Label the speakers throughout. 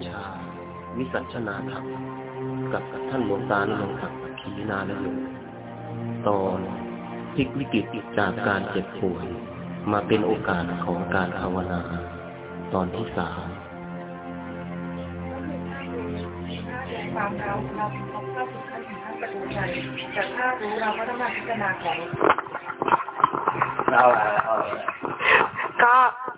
Speaker 1: พุทธาวิสัชนาธรรมกับท่านหลวงตาลงศักดิ์ขีนาลโยตอนพลิกวิกฤตจากการเจ็บป่วย มาเป็นโอกาสของการภาวนา ตอนที่สาม
Speaker 2: ความเราเราเราเข้าถึงขั้นถึงขั้นประตูใจแต่ถ้ารู้เราก็ต้องมาพิจารณาของ
Speaker 3: เรา
Speaker 2: ก็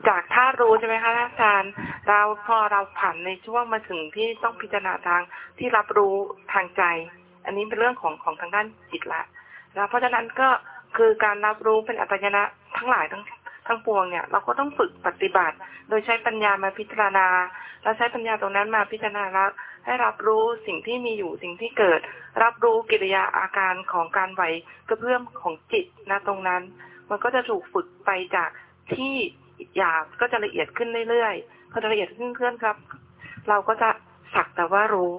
Speaker 2: จากท่ารู้ใช่ไหมคะอาจารย์ เราพอเราผ่านในช่วงมาถึงที่ต้องพิจารณาทางที่รับรู้ทางใจ อันนี้เป็นเรื่องของของทางด้านจิตละแล้วเพราะฉะนั้นก็คือการรับรู้เป็นอัตยนะทั้งหลายทั้งทั้งปวงเนี่ยเราก็ต้องฝึกปฏิบัติ โดยใช้ปัญญามาพิจารณาแล้วใช้ปัญญาตรงนั้นมาพิจารณาแล้วให้รับรู้สิ่งที่มีอยู่สิ่งที่เกิด รับรู้กิริยาอาการของการไหวกระเพื่อมของจิตนะตรงนั้น มันก็จะถูกฝึกไปจากที่หยาบก็จะละเอียดขึ้นเรื่อยๆ พอละเอียดขึ้นเพื่อนครับ เราก็จะสักแต่ว่ารู้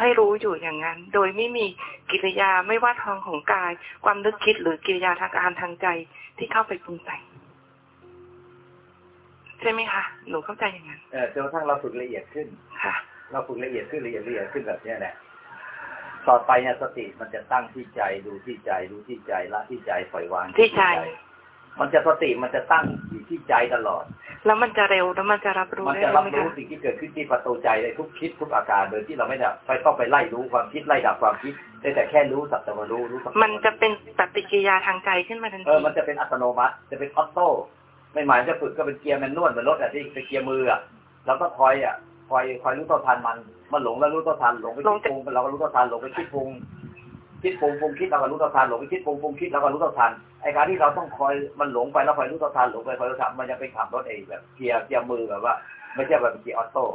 Speaker 2: ให้รู้อยู่อย่างนั้น โดยไม่มีกิริยาไม่ว่าทางของกาย ความนึกคิดหรือกิริยาทางการทางใจที่เข้าไปปรุงแต่งใช่ไหมคะหนูเข้าใจอย่างนั้น
Speaker 3: เออจนกระทั่งเราฝึกละเอียดขึ้น
Speaker 2: ค่ะ
Speaker 3: เราฝึกละเอียดขึ้นละเอียดละเอียดขึ้นแบบเนี้ยแหละต่อไปเนี่ยสติมันจะตั้งที่ใจดูที่ใจ รู้ที่ใจละที่ใจปล่อยวาง
Speaker 2: ที่ใจ
Speaker 3: มันจะสติมันจะตั้งอยู่ที่ใจตลอด
Speaker 2: แล้วมันจะเร็วแล้วมันจะรับรู้
Speaker 3: มัน
Speaker 2: ได้
Speaker 3: จะ
Speaker 2: เร็
Speaker 3: รั
Speaker 2: ว
Speaker 3: บ
Speaker 2: ไหม
Speaker 3: รู้
Speaker 2: คะ
Speaker 3: สิ่งที่เกิดขึ้นที่ประตูใจเลยทุกคิดทุกอาการโดยที่เราไม่ได้ไปต้องไปไล่รู้ความคิดไล่ดับความคิดได้แต่แค่รู้สักแต่ว่ารู้รู้สักแต่ว่ารู้
Speaker 2: มันจะเป็นปฏิกิริยาทางใจขึ้นมาทัน
Speaker 3: เอ
Speaker 2: ที
Speaker 3: อมันจะเป็นอัตโนมัติจะเป็นออโต้ไม่หมายจะฝึกก็เป็นเกียร์แมนนวลเหมือนรถอะที่เป็นเกียร์มืออะแล้วก็คอยอะคอยคอยรู้เท่าทันมันมันหลงแล้วรู้เท่าทันหลงไปคิดปรุงเราก็รู้เท่าทันหลงไปคิดปรุง คิดปรุงปรุงคิดเราก็รู้เท่าทันหลงไปคิดปรุงปรุงคิดเราก็รู้เท่าทันไอ้การที่เราต้องคอยมันหลงไปแล้วคอยรู้เท่าทันหลงไปคอยรู้เท่าทันมันจะเป็นขับรถเองแบบเกียร์เกียร์มือแบบว่าไม่ใช่แบบเกียร์ออโต้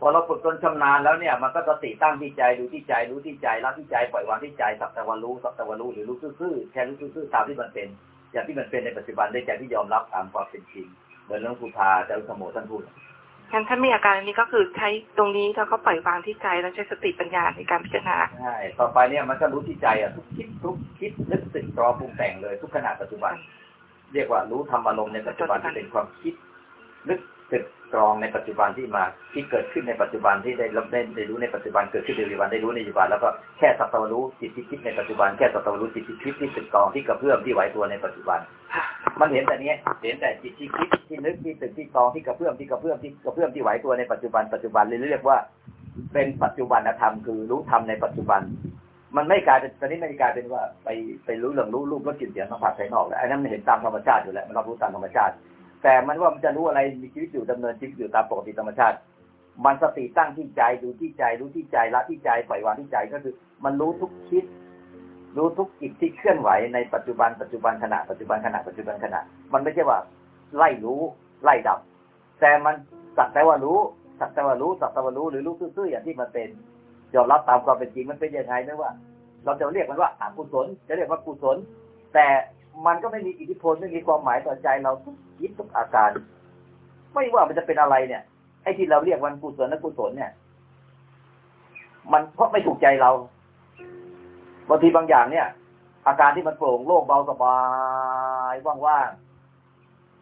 Speaker 3: พอเราฝึกจนชำนาญแล้วเนี่ยมันก็สติตั้งที่ใจดูที่ใจรู้ที่ใจละที่ใจปล่อยวางที่ใจสักแต่ว่ารู้สักแต่ว่ารู้หรือรู้ซื่อๆแค่รู้ซื่อๆตามที่มันเป็น อย่างที่มันเป็นในปัจจุบันได้ใจที่ยอมรับตามความเป็นจริงเหมือนหลวงปู่ทาจารุสโมท่านพูด
Speaker 2: งั้นถ้ามีอาการอันนี้ก็คือใช้ตรงนี้แล้วก็ปล่อยวางที่ใจแล้วใช้สติปัญญาในการพิจารณา
Speaker 3: ใช่ต่อไปเนี่ยมันก็รู้ที่ใจอะทุกคิดทุกคิดนึกสึกตรองปรุงแต่งเลยทุกขณะปัจจุบัน เรียกว่ารู้ธรรมอารมณ์ในปัจจุบันที่เป็นความคิดนึก สึกตรองในปัจจุบันที่มาที่เกิดขึ้นในปัจจุบันที่ได้รับได้ได้รู้ในปัจจุบันเกิดขึ้นในปัจจุบันได้รู้ในปัจจุบันแล้วก็แค่สัตวรู้จิตที่คิดในปัจจุบันแค่สัตวรู้จิตที่คิดที่สึกตรองที่กระเพื่อมที่ไหวตัวในปัจจุบัน มันเห็นแต่เนี้ยเห็นแต่จิตที่คิดที่นึกที่ตึกที่ตองที่กระเพื่อมที่กระเพื่อมที่กระเพื่อมที่ไหวตัวในปัจจุบันปัจจุบันเลยเรียกว่า เป็นปัจจุบันธรรมคือรู้ธรรมในปัจจุบัน มันไม่กลายเป็นตอนนี้ไม่ได้กลายเป็นว่าไปไปรู้เรื่องรู้รูปรสกลิ่นเสียงสัมผัสภายนอกแล้วไอ้นั้นมันเห็นตามธรรมชาติอยู่แล้วมันรับรู้ตามธรรมชาติ แต่มันว่ามันจะรู้อะไรมีชีวิตอยู่ดำเนินชีวิตอยู่ตามปกติธรรมชาติ มันสติตั้งที่ใจดูที่ใจ รู้ที่ใจละที่ใจปล่อยวางที่ใจก็คือ มันรู้ทุกคิด รู้ทุกกิจที่เคลื่อนไหวในปัจจุบันปัจจุบันขณะปัจจุบันขณะปัจจุบันขณะ มันไม่ใช่ว่า ไล่รู้ไล่ดับ แต่มันสักแต่ว่ารู้สักแต่ว่ารู้สักแต่ว่ารู้หรือรู้ซื่อๆอย่างที่มันเป็นยอมรับตามความเป็นจริงมันเป็นยังไงไม่ว่า เราจะเรียกมันว่าอกุศลจะเรียกว่ากุศล แต่ มันก็ไม่มีอิทธิพลไม่มีความหมายต่อใจเราทุกคิดทุกอาการ ไม่ว่ามันจะเป็นอะไรเนี่ยไอ้ที่เราเรียกวันกุศลและกุศลเนี่ย มันเพราะไม่ถูกใจเราบางทีบางอย่างเนี่ย อาการที่มันโปร่งโล่งเบาสบายว่าง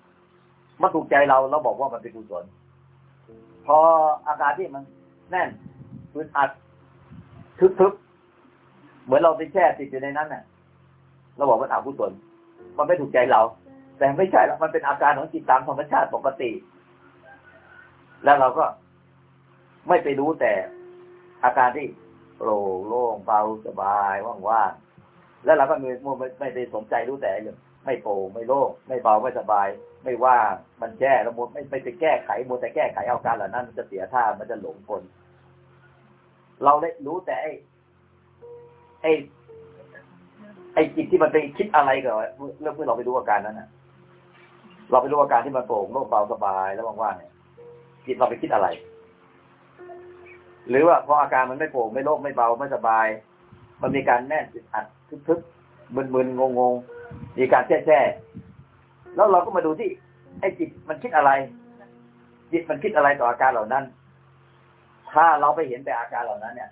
Speaker 3: ๆมันถูกใจเราเราบอกว่ามันเป็นกุศลพออาการที่มันแน่นอึดอัดทึบๆเหมือนเราไปแช่ติดอยู่ในนั้นเนี่ยเราบอกว่าอกุศล มันไม่ถูกใจเรา แต่ไม่ใช่หรอกมันเป็นอาการของจิตตามธรรมชาติปกติ แล้วเราก็ไม่ไปรู้แต่อาการที่โปร่งโล่งเบาสบายว่างๆแล้วเราก็ม่ไม่ไม่ได้สนใจรู้แต่เรื่องไม่โปร่งไม่โล่งไม่เบาไม่สบาย ไม่ว่างมันแช่แล้วมัวไม่ไม่ไปแก้ไขมัวแต่แก้ไขเอาการเหล่านั้นมันจะเสียท่ามันจะหลงคน เราได้รู้แต่ไอ้ไอ้ ไอ้จิตที่มันไปคิดอะไรก่อนเรื่องเมื่อเราไปรู้อาการนั้นน่ะ เราไปรู้อาการที่มันโปร่งโล่งเบาสบายแล้วว่างๆเนี่ยจิตเราไปคิดอะไร หรือว่าพออาการมันไม่โปร่งไม่โล่งไม่เบาไม่สบาย มันมีการแน่นอึดอัดทึบๆมึนๆงงๆมีการแช่ๆแล้วเราก็มาดูที่ไอ้จิตมันคิดอะไร จิตมันคิดอะไรต่ออาการเหล่านั้น ถ้าเราไปเห็นแต่อาการเหล่านั้นเนี่ย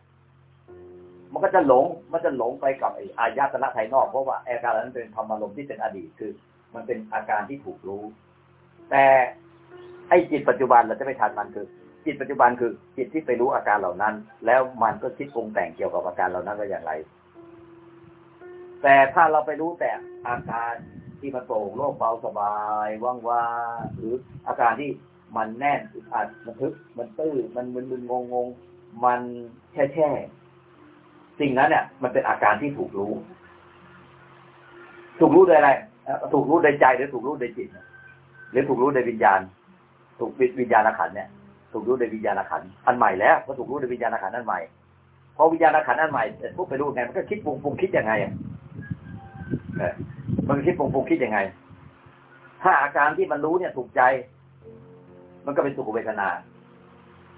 Speaker 3: มันก็จะหลง มันจะหลงไปกับไอ้อายตนะภายนอกเพราะว่าอาการเหล่านั้นเป็นธรรมารมณ์ที่เป็นอดีตคือ มันเป็นอาการที่ถูกรู้ แต่ไอ้จิตปัจจุบันเราจะไม่ทันมันคือ จิตปัจจุบันคือจิตที่ไปรู้อาการเหล่านั้น แล้วมันก็คิดปรุงแต่งเกี่ยวกับอาการเหล่านั้นว่าอย่างไร แต่ถ้าเราไปรู้แต่อาการที่มันโปร่งโล่งเบาสบายว่างๆหรืออาการที่มันแน่นอึดอัดมันทึบมันตื้อมันมึนมึนงงงมันแช่แช่ สิ่งนั้นเนี่ย มันเป็นอาการที่ถูกรู้ ถูกรู้โดยอะไรถูกรู้โดยใจหรือถูกรู้โดยจิตหรือถูกรู้โดยวิญญาณ ถูกวิญญาณขันเนี่ย ถูกรู้โดยวิญญาณขันอันใหม่แล้วก็ถูกรู้โดยวิญญาณขันธ์อันใหม่พอวิญญาณขันธ์อันใหม่เสร็จปุ๊บไปรู้ไงมันก็คิดปรุงปรุงคิดยังไงเออมันคิดปรุงปรุงคิดยังไง ถ้าอาการที่มันรู้เนี่ยถูกใจ มันก็เป็นสุขเวทนา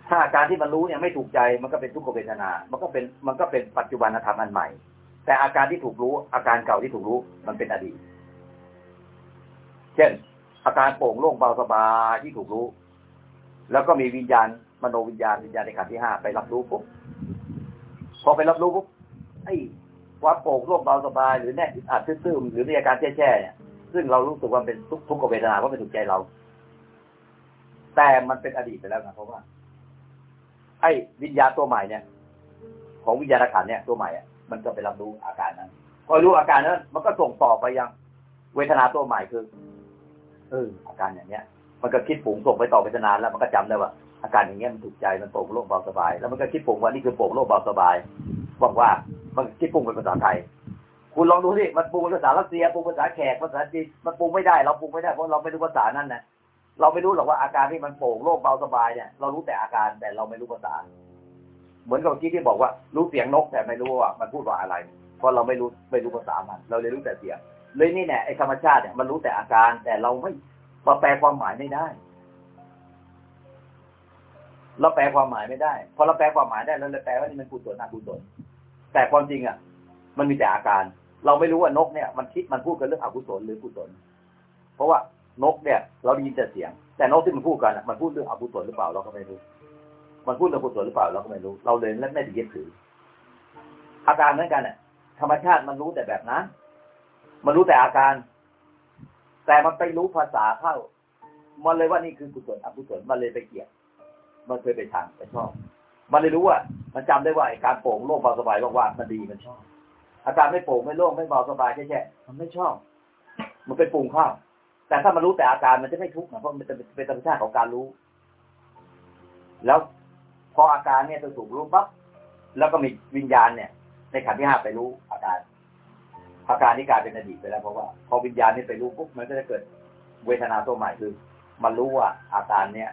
Speaker 3: ถ้าการที่มันรู้เนี่ยไม่ถูกใจมันก็เป็นทุกขเวทนา มันก็เป็นมันก็เป็นปัจจุบันธรรมอันใหม่ แต่อาการที่ถูกรู้ อาการเก่าที่ถูกรู้มันเป็นอดีต เช่น อาการโป่งโล่งเบาสบายที่ถูกรู้ แล้วก็มีวิญญาณมโนวิญญาณวิญญาณในขันที่ห้าไปรับรู้ปุ๊บพอไปรับรู้ปุ๊บไอ้ความโป่งโล่งเบาสบายหรือแน่อึดอัดซื่อๆหรือมีอาการแช่ๆเนี่ยซึ่งเรารู้สึกว่าเป็นทุกทุกขเวทนาเพราะเป็นถูกใจเรา แต่มันเป็นอดีตไปแล้วนะเพราะว่า ไอ้วิญญาณตัวใหม่เนี่ย ของวิญญาณขันเนี่ยตัวใหม่อะมันก็ไปรับรู้อาการนั้นพอรู้อาการนั้นมันก็ส่งต่อไปยัง เวทนาตัวใหม่คือเอออาการอย่างเนี้ย มันก็คิดปรุงส่งไปต่อเวทนาแล้วมันก็จำได้ว่าอาการอย่างเงี้ยมันถูกใจมันโปร่งโล่งเบาสบาย แล้วมันก็คิดปรุงว่านี่คือโปร่งโล่งเบาสบายบอกว่ามันคิดปรุงเป็นภาษาไทย คุณลองดูสิมันปรุงเป็นภาษารัสเซียปรุงภาษาแขกภาษาจีนมันปรุงไม่ได้ เราปรุงไม่ได้เพราะเราไม่รู้ภาษานั่นนะ เราไม่รู้หรอกว่าอาการที่มันโป่งโล่งเบาสบายเนี่ยเรารู้แต่อาการแต่เราไม่รู้ภาษา เหมือนกับเมื่ที่บอกว่ารู้เสียงนกแต่ไม่รู้ว่ามันพูดว่าอะไร เพราะเราไม่รู้ไม่รู้ภาษามัน เราเลยรู้แต่เสียง เลยนี่แน่ไอ้ธรรมชาติเนี่ยมันรู้แต่อาการแต่เราไม่มาแปลความหมายไม่ได้ เราแปลความหมายไม่ได้พอเราแปลความหมายได้เราเลยแปลว่านี่มันกุศลอกุศลแต่ความจริงอะ มันมีแต่อาการ เราไม่รู้ว่านกเนี่ย มันคิดมันพูดกันเรื่องอกุศลหรือกุศล เพราะว่า นกเนี่ย เราได้ยินแต่เสียง แต่นกที่มันพูดกันมันพูดเรื่องอกุศลหรือเปล่าเราก็ไม่รู้ มันพูดเรื่องกุศลหรือเปล่าเราก็ไม่รู้ เราเลยไม่ได้ยึดถืออาการเหมือนกันเนี่ยธรรมชาติมันรู้แต่แบบนั้น มันรู้แต่อาการ แต่มันไปรู้ภาษาเข้า มันเลยว่านี่คือกุศลอกุศลมันเลยไปเกลียดมันเคยไปทางไปชอบ มันเลยรู้ว่า มันจำได้ว่าไอ้การโป่งโล่งเบาสบายว่างๆมันดีมันชอบ อาการไม่โป่งไม่โล่งไม่เบาสบายแค่ๆมันไม่ชอบ มันไปปรุงข้าว แต่ถ้ามันรู้แต่อาการมันจะไม่ทุกข์นะเพราะมันจะเป็นธรรมชาติของการรู้ แล้วพออาการเนี่ยจะถูกรู้ปั๊บแล้วก็มีวิญญาณเนี่ย ในขันธ์ที่ห้าไปรู้อาการ อาการนี้กลายเป็นอดีตไปแล้วเพราะว่า พอวิญญาณนี่ไปรู้ปุ๊บมันก็จะเกิดเวทนาตัวใหม่คือ มันรู้ว่าอาการเนี่ย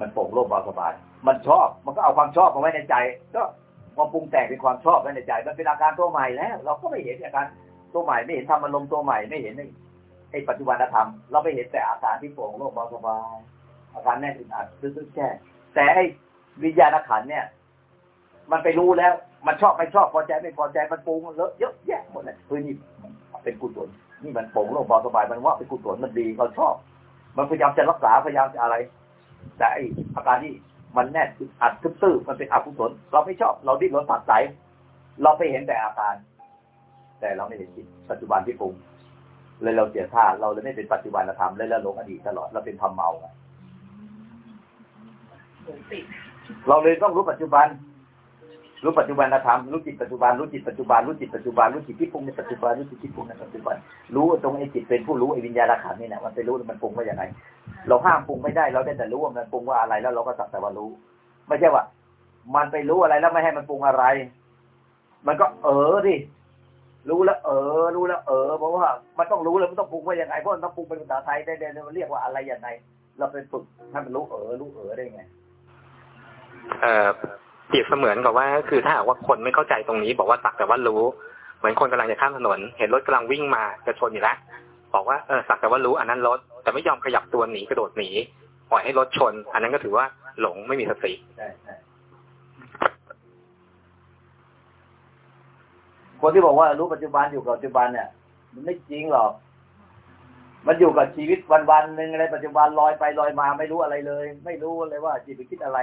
Speaker 3: มันโปร่งโล่งเบาสบายมันชอบมันก็เอาความชอบมาไว้ในใจ ก็มาปรุงแต่งเป็นความชอบไว้ในใจ มันเป็นอาการตัวใหม่แล้ว เราก็ไม่เห็นอาการตัวใหม่ไม่เห็นธรรมอารมณ์ตัวใหม่ไม่เห็น ไอ้ปัจจุบันธรรมเราไปเห็นแต่อาการที่โปร่งโล่งเบาสบายอาการแน่นอึดอัดซึ้งแค่แต่ไอ้วิญญาณขันเนี่ย มันไปรู้แล้ว มันชอบไม่ชอบพอใจไม่พอใจมันปรุงเลอะเยอะแยะหมดเลยเฮ้ยนี่เป็นกุศลนี่มันโปร่งโล่งเบาสบายมันว่าเป็นกุศลมันดีเขาชอบ มันพยายามจะรักษาพยายามจะอะไร แต่ไอ้อาการที่มันแน่นอึดอัดตื้อมันเป็นอกุศลเราไม่ชอบเราดิ้นรนผักใสเราไปเห็นแต่อาการ แต่เราไม่เห็นจิตปัจจุบันที่ปรุง เลยเราเสียท่าเราเลยไม่เป็นปัจจุบันธรรมเลยเราหลงอดีตตลอดเราเป็นทำเมาไงเราเลยต้องรู้ปัจจุบัน รู้ปัจจุบันธรรมรู้จิตปัจจุบันรู้จิตปัจจุบันรู้จิตปัจจุบันรู้จิตที่ปรุงในปัจจุบันรู้จิตที่ปรุงในปัจจุบัน รู้ตรงไอ้จิตเป็นผู้รู้ไอ้วิญญาณขันธ์นี่นะมันไปรู้แล้วมันปรุงว่าอย่างไรเราห้ามปรุงไม่ได้เราได้แต่รู้ว่ามันปรุงว่าอะไรแล้วเราก็สักแต่ว่ารู้ ไม่ใช่ว่า มันไปรู้อะไรแล้วไม่ให้มันปรุงอะไร มันก็เออดิ รู้แล้วเออ รู้แล้วเออ เพราะว่ามันต้องรู้แล้วมันต้องปรุงว่าอย่างไรเพราะมันต้องปรุงเป็นภาษาไทยได้ๆมันเรียกว่าอะไรอย่างไรเราไปฝึกให้มันรู้เออ รู้เออได้ไง
Speaker 4: เอ่อเปรียบเสมือนกับว่า คือถ้าหากว่าคนไม่เข้าใจตรงนี้ บอกว่าสักแต่ว่ารู้ เหมือนคนกำลังจะข้ามถนน เห็นรถกำลังวิ่งมาจะชนอยู่แล้วบอกว่าเออสักแต่ว่ารู้อันนั้นรถแต่ไม่ยอมขยับตัวหนีกระโดดหนีปล่อยให้รถชน อันนั้นก็ถือว่าหลงไม่มีสติ
Speaker 3: ใช่ คนที่บอกว่ารู้ปัจจุบันอยู่กับปัจจุบันเนี่ย มันไม่จริงหรอก มันอยู่กับชีวิตวันๆหนึ่งอะไรปัจจุบันลอยไปลอยมาไม่รู้อะไรเลย ไม่รู้เลยว่าจิตไปคิดอะไร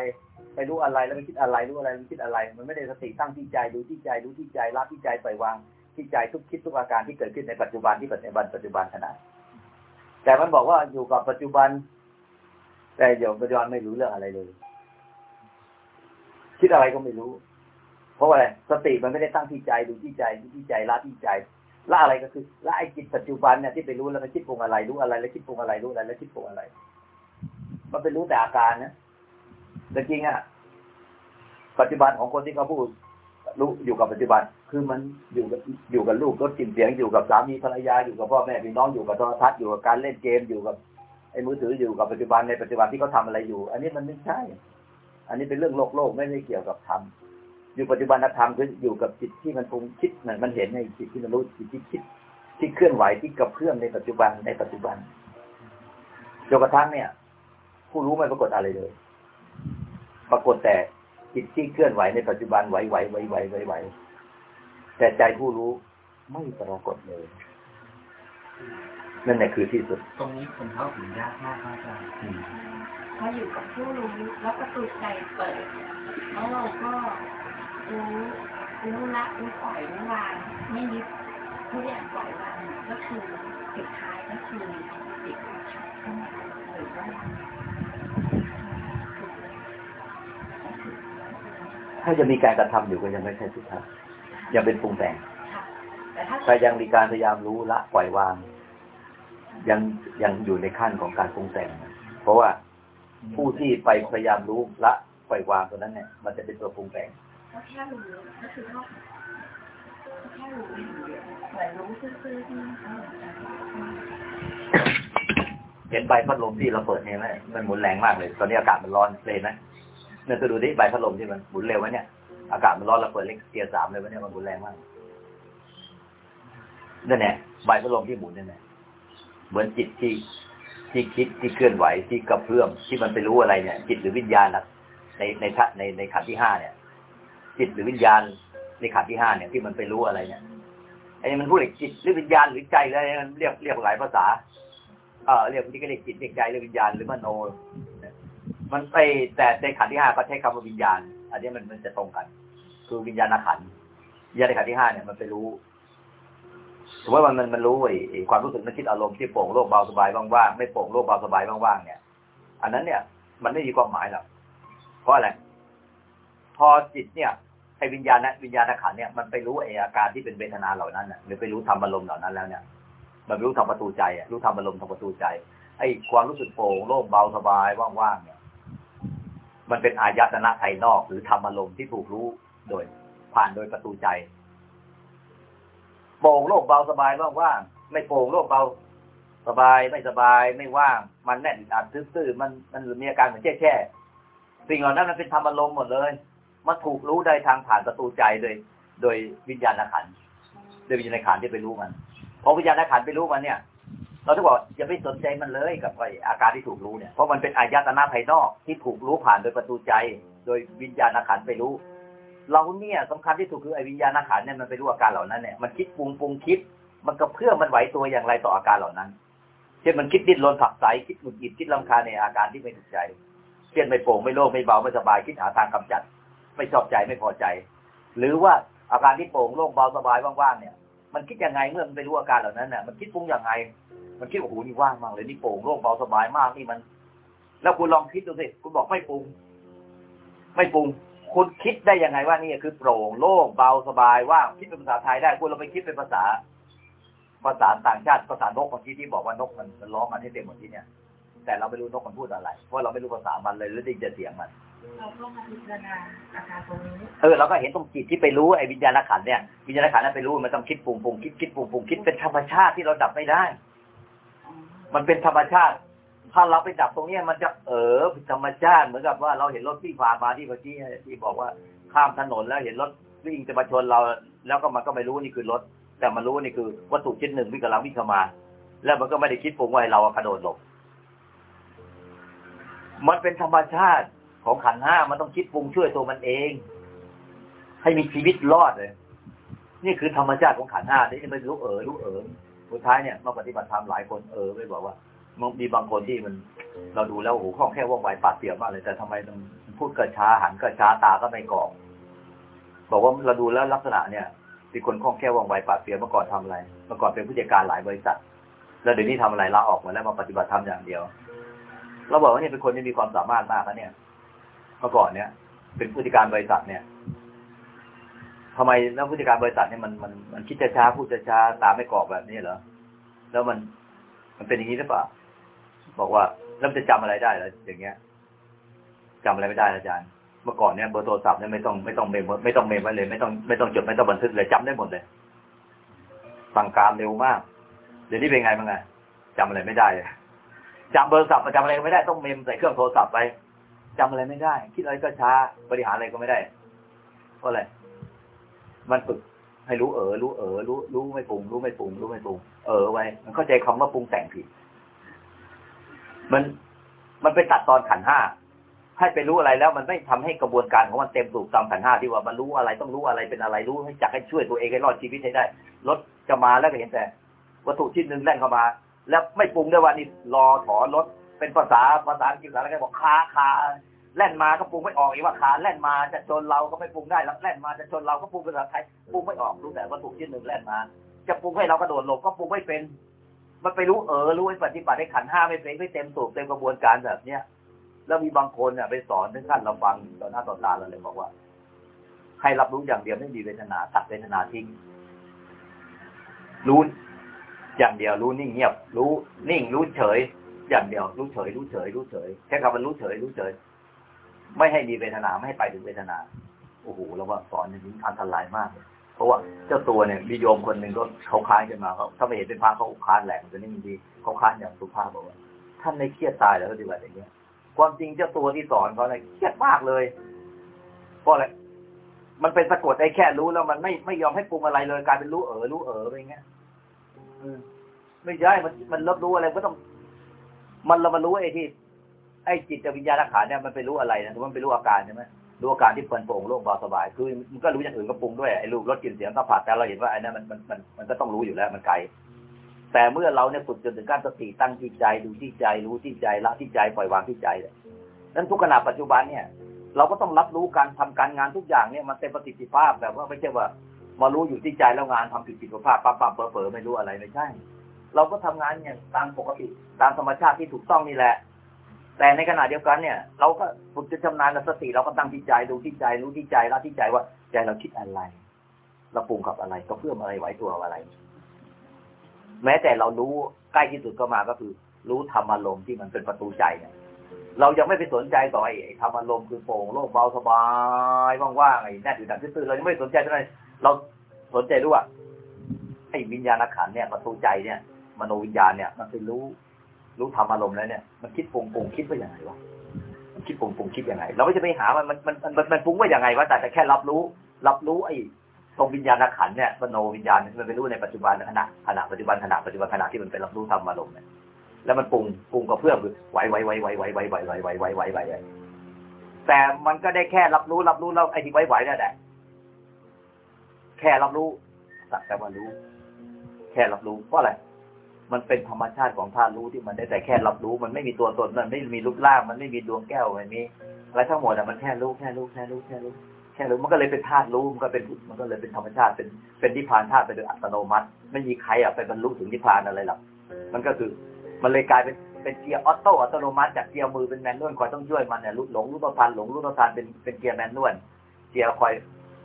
Speaker 3: ไปรู้อะไรแล้วไปคิดอะไรรู้อะไรมันคิดอะไร มันไม่ได้สติตั้งที่ใจดูที่ใจดูที่ใจรับที่ใจปล่อยวางที่ใจทุกคิดทุกอาการที่เกิดขึ้นในปัจจุบันที่ปัจจุบันปัจจุบันขณะแต่มันบอกว่าอยู่กับปัจจุบัน แต่โยมปัจจุบันไม่รู้เรื่องอะไรเลย คิดอะไรก็ไม่รู้ ราะอะไรสติมันไม่ได้ตั้งที่ใจดูที่ใจดูที่ใจละที่ใจละอะไรก็คือละไอ้จิตปัจจุบันเนี่ยที่ไปรู้แล้วมันคิดปรุงอะไรรู้อะไร แล้วคิดปรุงอะไรรู้อะไรแล้วคิดปรุงอะไร มันเป็นรู้แต่อาการนะแต่จริงอะปัจจุบันของคนที่เขาพูดรู้อยู่กับปัจจุบัน คือมันอยู่กับอยู่กับลูกรถกินเสียงอยู่กับสามีภรรยาอยู่กับพ่อแม่พี่น้องอยู่กับโทรทัศน์อยู่กับการเล่นเกมอยู่กับไอ้มือถืออยู่กับปัจจุบันในปัจจุบันที่เขาทาอะไรอยู่ อันนี้มันไม่ใช่ อันนี้เป็นเรื่องโลกโลกไม่ได้เกี่ยวกับธรรม อยู่ปัจจุบันธรรมคืออยู่กับจิตที่มันปรุงคิดมันมันเห็นในจิตที่มันรู้จิตที่คิด ที่เคลื่อนไหวที่กระเพื่อมในปัจจุบันในปัจจุบันจนกระทั่งเนี่ย ผู้รู้ไม่ปรากฏอะไรเลย ปรากฏแต่จิตที่เคลื่อนไหวในปัจจุบันไหวไหวไหวไหวไหวไหวแต่ใจผู้รู้ไม่ปรากฏเลย นั่นแหละคือที่สุด
Speaker 5: ตรงนี้คนเข้าถึงยากมากครับอาจารย์
Speaker 3: อืม
Speaker 6: พออยู่กับผู้รู้แล้วประตูใจเปิดแล้วเราก็ รู้รู้ละรู้ปล่อยรู้วางไม่ยึดทุกอย่างปล่อยวางก็คือสุดท้ายก็คือจิตเข้ามาหรือว่า
Speaker 3: ถ้าจะมีการกระทำอยู่ก็ยังไม่ใช่สุดท้ายยังเป็นปรุงแต่ง
Speaker 6: แต่ถ้า
Speaker 3: แต่ยังมีการพยายามรู้ละปล่อยวาง ยังยังอยู่ในขั้นของการปรุงแต่ง เพราะว่าผู้ที่ไปพยายามรู้ละปล่อยวางตัวนั้นเนี่ย มันจะเป็นตัวปรุงแต่ง
Speaker 6: ก็แค่รู้ก็คือเท่าแค่รู้เหมือนรู้ซื่อๆที่เห็น
Speaker 3: ใบพัดลมที่เราเปิดเนี่ยไหมมันหมุนแรงมากเลย ตอนนี้อากาศมันร้อนเลยไหมเนี่ยจะดูดิใบพัดลมที่มันหมุนเร็วไหมเนี่ย อากาศมันร้อนเราเปิดเล็กเกียร์สามเลยไหมเนี่ยมันหมุนแรงมากนั่นแหละใบพัดลมที่หมุนนั่นแหละเหมือนจิตที่ที่คิดที่เคลื่อนไหวที่กระเพื่อมที่มันไปรู้อะไรเนี่ย จิตหรือวิญญาณนในในในในขันที่ห้าเนี่ย จิตหรือวิญญาณในขันที่ห้าเนี่ยที่มันไปรู้อะไรเนี่ยไอ้นี่มันพูดเลยจิตหรือวิญญาณหรือใจอะไรเรียกเรียกหลายภาษา เออเรียกที่ก็เรียกจิตเรียกใจเรียกวิญญาณหรือมโน มันไปแต่ในขันที่ห้าก็ใช้คำว่าวิญญาณ อันนี้มันมันจะตรงกัน คือวิญญาณขันวิญญาณในขันที่ห้าเนี่ยมันไปรู้สมมติว่ามันมันรู้ไอ้ความรู้สึกนึกคิดอารมณ์ที่โปร่งโล่งเบาสบายว่างๆไม่โปร่งโล่งเบาสบายว่างๆเนี่ย อันนั้นเนี่ย มันไม่มีความหมายหรอกเพราะอะไร อจิตเนี่ยไอ้วิญญาณนะวิญญาณขันเนี่ยมันไปรู้ไอ้อาการที่เป็นเวทนาเหล่านั้นน่ะหรือไปรู้ธรรมอารมณ์เหล่านั้นแล้วเนี่ยมันรู้ทางประตูใจอะรู้ทางอารมณ์ทางประตูใจ ไอ้ความรู้สึกโปร่งโล่งเบาสบายว่างๆเนี่ย มันเป็นอายตนะภายนอกหรือธรรมอารมณ์ที่ถูกรู้โดย ผ่านโดยประตูใจ โปร่งโล่งเบาสบายว่างๆไม่โปร่งโล่งเบาสบายไม่สบายไม่ว่าง มันแน่นอัดตื้อๆมันมันมีอาการเหมือนแช่ๆสิ่งเหล่านั้นมันเป็นธรรมอารมณ์หมดเลย มันถูกรู้ได้ทางผ่านประตูใจโดย โดยวิญญาณขันโดยวิญญาณขันที่ไปรู้มันพอวิญญาณขันไปรู้มันเนี่ย เราต้องบอกอย่าไปสนใจมันเลยกับไออาการที่ถูกรู้เนี่ยเพราะมันเป็นอายตนะภายนอกที่ถูกรู้ผ่านโดยประตูใจ โดยวิญญาณขันไปรู้ เราเนี่ยสำคัญที่สุดคือไอ้วิญญาณขันเนี่ยมันไปรู้อาการเหล่านั้นเนี่ยมันคิดปรุงปรุงคิด มันก็เพื่อมันไหวตัวอย่างไรต่ออาการเหล่านั้นเช่นมันคิดดิ้นรนผักใสคิดหงุดหงิดคิดลำคาญในอาการที่ไม่ถูกใจเช่นไม่โปร่งไม่โล่งไม่เบาไม่สบายคิดหาทางกำจัด ไม่ชอบใจไม่พอใจ หรือว่าอาการที่โปร่งโล่งเบาสบายว่างๆเนี่ย มันคิดยังไงเมื่อมันไปรู้อาการเหล่านั้นน่ะมันคิดปรุงยังไง มันคิดโอ้โหนี่ว่างมากเลยนี่โปร่งโล่งเบาสบายมากนี่มัน แล้วคุณลองคิดดูสิคุณบอกไม่ปรุง ไม่ปรุง คุณคิดได้ยังไงว่านี่คือโปร่งโล่งเบาสบายว่างคิดเป็นภาษาไทยได้คุณเราไปคิดเป็นภาษาภาษาต่างชาติภาษานกเมื่อกี้ที่บอกว่านกมันมันร้องมันให้เต็มหมดที่เนี่ยแต่เราไม่รู้นกมันพูดอะไรเพราะเราไม่รู้ภาษามันเลยหรือได้ยินเสียงมัน
Speaker 6: เราก็มาพิจารณาอาการตรงนี้
Speaker 3: เออเราก็เห็นตรงจิตที่ไปรู้ไอ้วิญญาณขันเนี่ยวิญญาณขันนั้นไปรู้มันต้องคิดปรุงปรุงคิดคิดปรุงปรุงคิดเป็นธรรมชาติที่เราดับไม่ได้ มันเป็นธรรมชาติ ถ้าเราไปดับตรงเนี้ยมันจะเออธรรมชาติเหมือนกับว่าเราเห็นรถที่ผ่านมาที่เมื่อกี้ที่บอกว่าข้ามถนนแล้วเห็นรถวิ่งจะมาชนเรา แล้วก็มันก็ไม่รู้นี่คือรถ แต่มันรู้นี่คือวัตถุชิ้นหนึ่งวิ่งกำลังวิ่งเข้ามา แล้วมันก็ไม่ได้คิดปรุงว่าเรากระโดดหลบมันเป็นธรรมชาติ ของขันห้ามันต้องคิดปรุงช่วยตัวมันเอง ให้มีชีวิตรอดเลย นี่คือธรรมชาติของขันห้าที่ไม่รู้เออรู้เออสุดท้ายเนี่ยมาปฏิบัติธรรมหลายคนเออไม่บอกว่ามีบางคนที่มัน เราดูแล้วโอ้โหคล่องแค่ว่องไวปาดเปรียวมากเลย แต่ทำไมมันพูดกระช้าหันกระช้าตาก็ไม่กรอกบอกว่าเราดูแล้วลักษณะเนี่ยเป็นคนคล่องแค่ว่องไวปาดเปรียวเมื่อก่อนทำอะไรเมื่อก่อนเป็นผู้จัดการหลายบริษัท แล้วเดี๋ยวนี้ทำอะไรลาออกมาแล้วมาปฏิบัติธรรมอย่างเดียว เราบอกว่าเนี่ยเป็นคนที่มีความสามารถมากนะเนี่ย เมื่อก่อนเนี่ย เป็นผู้จัดการบริษัทเนี่ยทำไมนักผู้จัดการบริษัทเนี่ยมันมันมันคิดช้าๆพูดช้าๆตามไม่กรอบแบบนี้เหรอแล้วมันมันเป็นอย่างนี้หรือเปล่าบอกว่าแล้วมันจะจำอะไรได้หรออย่างเงี้ยจำอะไรไม่ได้อาจารย์ เมื่อก่อนเนี่ยเบอร์โทรศัพท์เนี่ยไม่ต้องไม่ต้องเมมไม่ต้องเมมไว้เลย ไม่ต้องไม่ต้องจดไม่ต้องบันทึกเลยจำได้หมดเลยสั่งการเร็วมาก เดี๋ยวนี้เป็นไงบ้างไงจำอะไรไม่ได้เลยจำเบอร์โทรศัพท์จำอะไรไม่ได้ต้องเมมใส่เครื่องโทรศัพท์ไป จำอะไรไม่ได้ คิดอะไรก็ช้า บริหารอะไรก็ไม่ได้เพราะอะไร มันฝึกให้รู้เออ รู้เออ รู้ รู้ไม่ปรุง รู้ไม่ปรุง รู้ไม่ปรุง เออไว้ มันเข้าใจคำว่าปรุงแต่งผิด มัน มันไปตัดตอนขันห้า ให้ไปรู้อะไรแล้วมันไม่ทำให้กระบวนการของมันเต็มสูบตามขันห้าที่ว่ามันรู้อะไรต้องรู้อะไรเป็นอะไรรู้ให้จักให้ช่วยตัวเองให้รอดชีวิตให้ได้ รถจะมาแล้วก็เห็นแต่ วัตถุชิ้นหนึ่งแล่นเข้ามา แล้วไม่ปรุงได้วยว่านี่รอถอนรถ เป็นภาษาภาษาอังกฤษอะไรก็บอกคาคาแล่นมาก็ปรุงไม่ออกอีกว่าขาแล่นมาจะชนเราก็ไม่ปรุงได้แล้วแล่นมาจะชนเราก็ปรุงภาษาไทยปรุงไม่ออกรู้แต่วัตถุชิ้นหนึ่งแล่นมา จะปรุงให้เรากระโดดหลบก็ปรุงไม่เป็น มันไปรู้เออรู้ไอ้ปฏิบัติให้ขันห้าไม่เป็นไม่เต็มสูบเต็มกระบวนการแบบเนี้ยแล้วมีบางคนเนี่ยไปสอนถึงขั้นเราฟังต่อหน้าต่อตาเราเลยบอกว่าให้รับรู้อย่างเดียวไม่มีเวทนาตัดเวทนาทิ้งรู้อย่างเดียวรู้นิ่งเงียบ รู้นิ่งรู้เฉย อย่างเดียวรู้เฉยรู้เฉยรู้เฉยแค่คำว่ารู้เฉยรู้เฉย ไม่ให้มีเวทนาไม่ให้ไปถึงเวทนาโอ้โหแล้วว่าสอนอย่างนี้อันตรายมากเพราะว่าเจ้าตัวเนี่ยมีโยมคนหนึ่งก็เขาค้านกันมาเขาถ้าไม่เห็นเป็นพระเขาค้านแหลงตัวนี้มันดีเขาค้านอย่างสุภาพบอกว่าท่านไม่เครียดตายแล้วปฏิบัติอย่างเงี้ย ความจริงเจ้าตัวที่สอนเขาเนี่ยเครียดมากเลยเพราะอะไรมันเป็นสะกดได้แค่รู้แล้วมันไม่ไม่ยอมให้ปรุงอะไรเลยกลายเป็นรู้เออรู้เออไปอย่างเงี้ยไม่ใช่มันมันรับรู้อะไรก็ต้อง มันเรามารู้ไอ้ที่ไอ้จิตวิญญาณขันเนี่ยมันไปรู้อะไรนะมันไปรู้อาการใช่ไหมรู้อาการที่เพลินโปร่งโล่งเบาสบาย คือมันก็รู้อย่างอื่นก็ปรุงด้วยไอ้รูปรสกลิ่นเสียงสัมผัสแต่เราเห็นว่าไอ้นั่นมันมันมันมันก็ต้องรู้อยู่แล้วมันไกลแต่เมื่อเราเนี่ยฝึกจนถึงการสติตั้งที่ใจดูที่ใจรู้ที่ใจละที่ใจปล่อยวางที่ใจเลยนั้นทุกขณะปัจจุบันเนี่ย เราก็ต้องรับรู้การทำการงานทุกอย่างเนี่ยมันเต็มประสิทธิภาพแบบว่าไม่ใช่ว่ามารู้อยู่ที่ใจแล้วงานทำผิดผิดพลาดปั๊มปั๊มเผลอเผลอไม่รู้อะไรไม่ใช่ เราก็ทำงานอย่างตามปกติตามธรรมชาติที่ถูกต้องนี่แหละ แต่ในขณะเดียวกันเนี่ย เราก็ฝึกจะชำนาญสติเราก็ตั้งที่ใจดูที่ใจรู้ที่ใจละที่ใจว่าใจเราคิดอะไร เราปรุงกับอะไรก็เพื่ออะไรไหวตัวอะไร แม้แต่เรารู้ใกล้ที่สุดก็มาก็คือ รู้ธรรมอารมณ์ที่มันเป็นประตูใจเนี่ยเรายังไม่ไปสนใจต่อไอ้ธรรมอารมณ์คือโปร่งโล่งเบาสบายว่างๆไอ้แน่นอยู่ดังซื่อเรายังไม่สนใจเท่าไหร่เราสนใจรู้ว่าไอ้วิญญาณขันเนี่ยประตูใจเนี่ย มโนวิญญาณเนี่ย มันไปรู้ รู้ธรรมอารมณ์แล้วเนี่ย มันคิดปรุงปรุงคิดว่าอย่างไรวะมันคิดปรุงปรุงคิดยังไงเราก็จะไปหามันมันมันมันมันปรุงว่าอย่างไงวะแต่แต่แค่รับรู้ รับรู้ไอ้ตรงวิญญาณขันเนี่ยมโนวิญญาณมันไปรู้ในปัจจุบันขณะขณะปัจจุบันขณะปัจจุบันขณะที่มันไปรับรู้ธรรมอารมณ์เนี่ยแล้วมันปรุงปรุงกับเพื่อคือไหวไหวไหวไหวไหวไหวไหวไหวไหวไหวไหวไหวไหวแต่มันก็ได้แค่รับรู้รับรู้แล้วไอ้ที่ไหวไหวนั่นแหละแค่รับรู้สักแต่ว่ารู้ แค่รับรู้เพราะอะไร มันเป็นธรรมชาติของธาตุรู้ที่มันได้แต่แค่รับรู้ มันไม่มีตัวตนมันไม่มีรูปร่าง มันไม่มีดวงแก้วไม่มีอะไรทั้งหมดอะมันแค่รู้แค่รู้แค่รู้แค่รู้แค่รู้มันก็เลยเป็นธาตุรู้มันก็เป็นมันก็เลยเป็นธรรมชาติเป็นเป็นนิพพานธาตุไปโดยอัตโนมัติ ไม่มีใครอะไปบรรลุถึงนิพพานอะไรหรอกมันก็คือมันเลยกลายเป็นเป็นเกียร์ออโต้อัตโนมัติจากเกียร์มือเป็น manual คอยต้องช่วยมันเนี่ยหลงรู้ตัวทันหลงรู้ตัวทันเป็นเป็นเกียร์ manual เกียร์คอย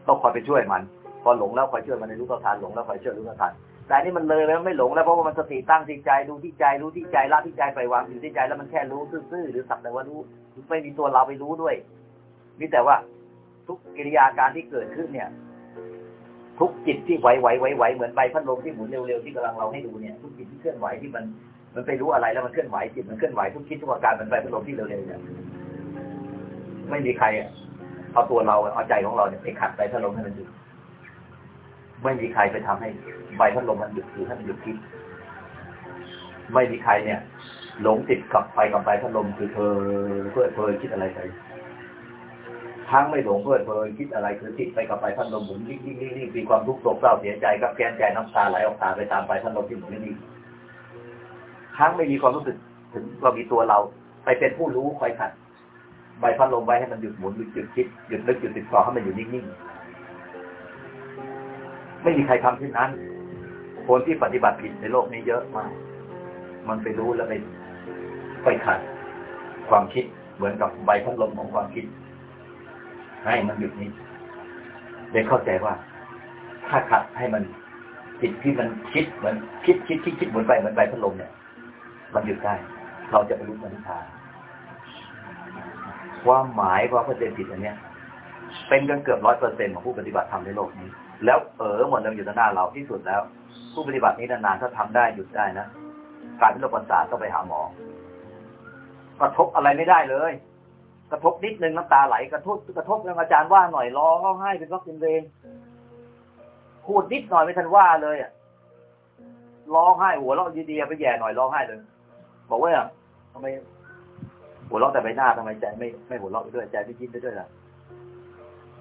Speaker 3: ต้องคอยไปช่วยมัน พอหลงแล้วคอยช่วยมันในรู้ตัวทันหลงแล้วคอยช่วยรู้ตัวทัน แต่นี่มันเลยแล้วไม่หลงแล้วเพราะว่ามันสติตั้งที่ใจดูที่ใจรู้ที่ใจละที่ใจปล่อยวางอยู่ที่ใจแล้วมันแค่รู้ซื่อๆหรือสักแต่ว่ารู้ไม่มีตัวเราไปรู้ด้วยมีแต่ว่าทุกกิริยาการที่เกิดขึ้นเนี่ย ทุกจิตที่ไหวไหวไหวไหวเหมือนใบพัดลมที่หมุนเร็วๆที่กำลังเราให้ดูเนี่ย ทุกจิตที่เคลื่อนไหวที่มัน มันไปรู้อะไรแล้วมันเคลื่อนไหวจิตมันเคลื่อนไหวทุกคิดทุกอาการเหมือนใบพัดลมที่เร็วๆเนี่ยไม่มีใครอะเอาตัวเราเอาใจของเราเนี่ยไปขัดใบพัดลมให้มันหยุด ไม่มีใครไปทำให้ใบพัดลมมันหยุดหรือให้มันหยุดคิด ไม่มีใครเนี่ย หลงติดกับไปกับใบพัดลมคือเธอเพื่อเพลินคิดอะไรไปทั้งไม่หลงเพลิดเพลินคิดอะไรคือติดไปกับใบพัดลมหมุนยิ่งยิ่งยิ่งยิ่งมีความทุกข์โศกเศร้าเสียใจกับแกนใจน้ำตาไหลออกตาไปตามใบพัดลมที่หมุนนี่ทั้งไม่มีความรู้สึกถึงว่ามีตัวเรา ไปเป็นผู้รู้คอยขัดใบพัดลมไว้ให้มันหยุดหมุนหยุดหยุดคิดหยุดนึกหยุดติดต่อให้มันอยู่นิ่งๆ ไม่มีใครทำเช่นนั้น คนที่ปฏิบัติผิดในโลกนี้เยอะมาก มันไปรู้แล้วไปไปขัดความคิดเหมือนกับใบพัดลมของความคิด ให้มันหยุดนี้ได้เข้าใจว่า ถ้าขัดให้มันจิตที่มันคิดเหมือนคิดคิดคิดคิดเหมือนใบเหมือนใบพัดลมเนี่ย มันหยุดได้ เราจะไปรู้มันนิพพานความหมายความเข้าใจผิดอันเนี้ยเป็นกันเกือบร้อยเปอร์เซ็นของผู้ปฏิบัติธรรมในโลกนี้ แล้วเออหมดเลยอยู่ต่อหน้าเราที่สุดแล้ว ผู้ปฏิบัตินี้นานๆถ้าทำได้หยุดได้นะการที่เราประสาทก็ไปหาหมอกระทบอะไรไม่ได้เลย กระทบนิดนึงน้ำตาไหลกระทบกระทบอาจารย์ว่าหน่อยร้องไห้เป็นวักเป็นเวรพูดนิดหน่อยไม่ทันว่าเลยอะร้องไห้หัวเราะดีๆไปแย่หน่อยร้องไห้เลย บอกว่าทำไมหัวเราะแต่ใบหน้าทำไมใจไม่ไม่หัวเราะไปด้วยใจไม่ยิ้มไปด้วยล่ะ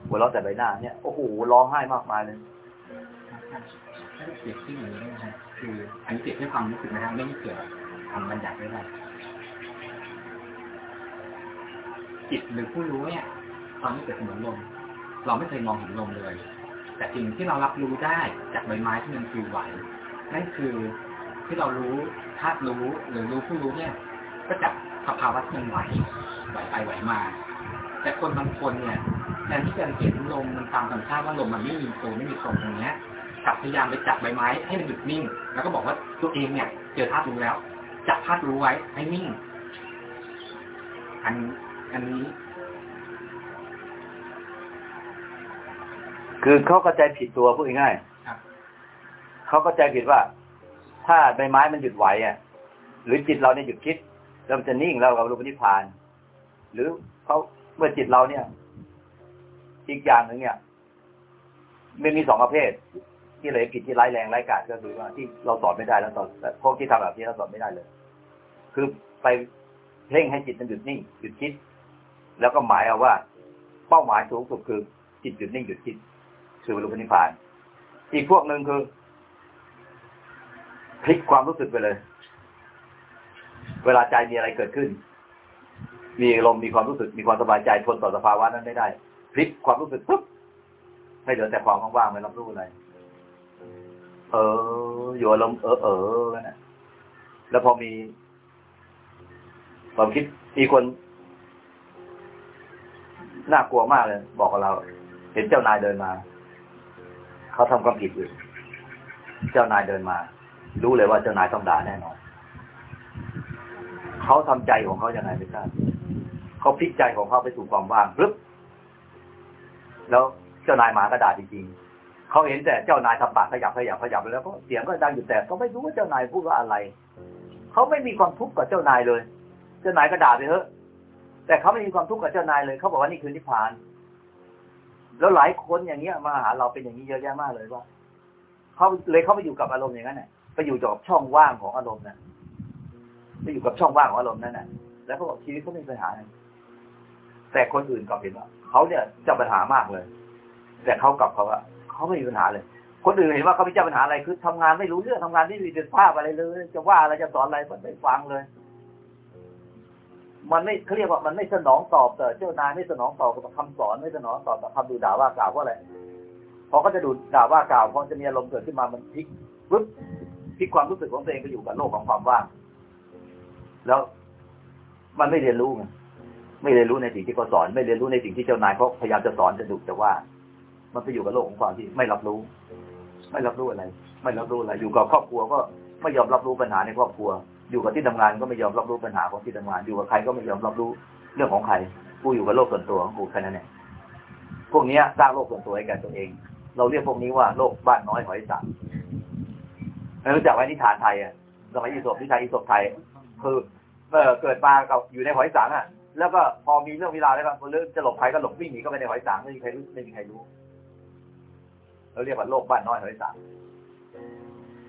Speaker 3: หัวเราะแต่ใบหน้าเนี่ยโอ้โหร้องไห้มากมายเลย
Speaker 5: ถ้าเปรียบเทียบอย่างนี้นะฮะคืออันนี้เปรียบทียบความรู้สึกนะครับไม่ได้เกี่ยวกับคำบัญญัติได้จิตหรือผู้รู้เนี่ยความรู้สึกเหมือนลมเราไม่เคยมองเห็นลมเลย แต่สิ่งที่เรารับรู้ได้จากใบไม้ที่มันปลิวไหวนั่นคือที่เรารู้ธาตุรู้หรือรู้ผู้รู้เนี่ย ก็จากสภาวะที่มันไหวไหวไปไหวมา แต่คนบางคนเนี่ย แทนที่จะเห็นลมมันตามธรรมชาติว่าลมมันไม่มีตัวไม่มีตรงตรงเนี้ยกลับพยายามไปจับใบไม้ให้มันหยุดนิ่ง แล้วก็บอกว่าตัวเองเนี่ย เจอธาตุรู้แล้วจับธาตุรู้ไว้ให้นิ่ง อันอันนี้
Speaker 3: คือเขาเข้าใจผิดตัวพูดง่าย
Speaker 5: ครับ
Speaker 3: ๆเขาเข้าใจผิดว่า ถ้าใบไม้มันหยุดไหวอะ หรือจิตเราเนี่ยหยุดคิดแล้วมันจะนิ่งแล้วเรารู้ปณิพพาน หรือเขาเมื่อจิตเราเนี่ย อีกอย่างหนึ่งเนี่ยมันมีสองประเภท ที่เลยผิดที่ร้ายแรงร้ายกาจก็คือว่าที่เราสอนไม่ได้แล้วสอนแต่พวกที่ทำแบบนี้เราสอนไม่ได้เลย คือไปเพ่งให้จิตมันหยุดนิ่งหยุดคิด แล้วก็หมายเอาว่า เป้าหมายสูงสุดคือจิตหยุดนิ่งหยุดคิดคือบรรลุนิพพาน อีกพวกหนึ่งคือพลิกความรู้สึกไปเลย เวลาใจมีอะไรเกิดขึ้น มีอารมณ์มีความรู้สึกมีความสบายใจทนต่อสภาวะนั้นไม่ได้ พลิกความรู้สึกปุ๊บไม่เหลือแต่ความว่างๆไม่รับรู้อะไร เออ อยู่อารมณ์เออเออกันนะแล้วพอมีความคิดมีคนน่ากลัวมากเลย บอกกับเรา เห็นเจ้านายเดินมา เขาทำความผิดอยู่เจ้านายเดินมา รู้เลยว่าเจ้านายต้องด่าแน่นอนเขาทำใจของเขาอย่างไรไม่ทราบเขาพลิกใจของเขาไปสู่ความว่างปึ๊บ แล้วเจ้านายมาก็ด่าจริงๆเขาเห็นแต่เจ้านายทำปากขยับขยับขยับไปแล้วก็เสียงก็ดังอยู่แต่เขาไม่รู้ว่าเจ้านายพูดว่าอะไรเขาไม่มีความทุกข์กับเจ้านายเลย เจ้านายก็ด่าไปเถอะ แต่เขาไม่มีความทุกข์กับเจ้านายเลยเขาบอกว่านี่คือนิพพาน แล้วหลายคนอย่างเงี้ยมาหาเราเป็นอย่างนี้เยอะแยะมากเลยว่าเขาเลยเขาไปอยู่กับอารมณ์อย่างนั้นเนี่ยไปอยู่กับช่องว่างของอารมณ์นะไปอยู่กับช่องว่างของอารมณ์นั่นน่ะแล้วเขาบอกชีวิตเขาไม่มีปัญหาอะไร แต่คนอื่นกลับเห็นว่าเขาเนี่ยเจ้าปัญหามากเลย แต่เขากลับเขาว่าเขาไม่มีปัญหาเลย คนอื่นเห็นว่าเขาไม่เจ้าปัญหาอะไรคือทำงานไม่รู้เรื่องทำงานไม่มีเป็นภาพอะไรเลย จะว่าอะไรจะสอนอะไรมันไม่ฟังเลย มันไม่เขาเรียกว่ามันไม่สนองตอบต่อเจ้านายไม่สนองตอบกับคำสอนไม่สนองตอบต่อคำดูด่าว่ากล่าวเพราะอะไรพอก็จะดูด่าว่ากล่าวพอจะมีอารมณ์เกิดขึ้นมามันพลิกปึ๊บพลิกความรู้สึกของตัวเองไปอยู่กับโลกของความว่างแล้วมันไม่เรียนรู้ไง ไม่เรียนรู้ในสิ่งที่เขาสอน ไม่เรียนรู้ในสิ่งที่เจ้านายเขาพยายามจะสอนจะดุจะว่า มันไปอยู่กับโลกของความที่ไม่รับรู้ ไม่รับรู้อะไร ไม่รับรู้อะไร อยู่กับครอบครัวก็ไม่ยอมรับรู้ปัญหาในครอบครัว อยู่กับที่ทำงานก็ไม่ยอมรับรู้ปัญหาของที่ทำงาน อยู่กับใครก็ไม่ยอมรับรู้เรื่องของใคร กูอยู่กับโลกส่วนตัวของกูแค่นั้นเองพวกนี้สร้างโลกส่วนตัวให้แก่ตัวเอง เราเรียกพวกนี้ว่าโลกบ้านน้อยหอยสังไม่รู้จักไว้นิทานไทยอะสมัยอีสบนิทานอีสบไทย คือเออเกิดมากับอยู่ในหอยสังอะ แล้วก็พอมีเรื่องเวลาแล้วก็พอเริ่มจะหลบภัยก็หลบวิ่งหนีเข้าไปในหอยสังไม่มีใครรู้ไม่มีใครรู้เราเรียกว่าโลกบ้านน้อยหอยสัง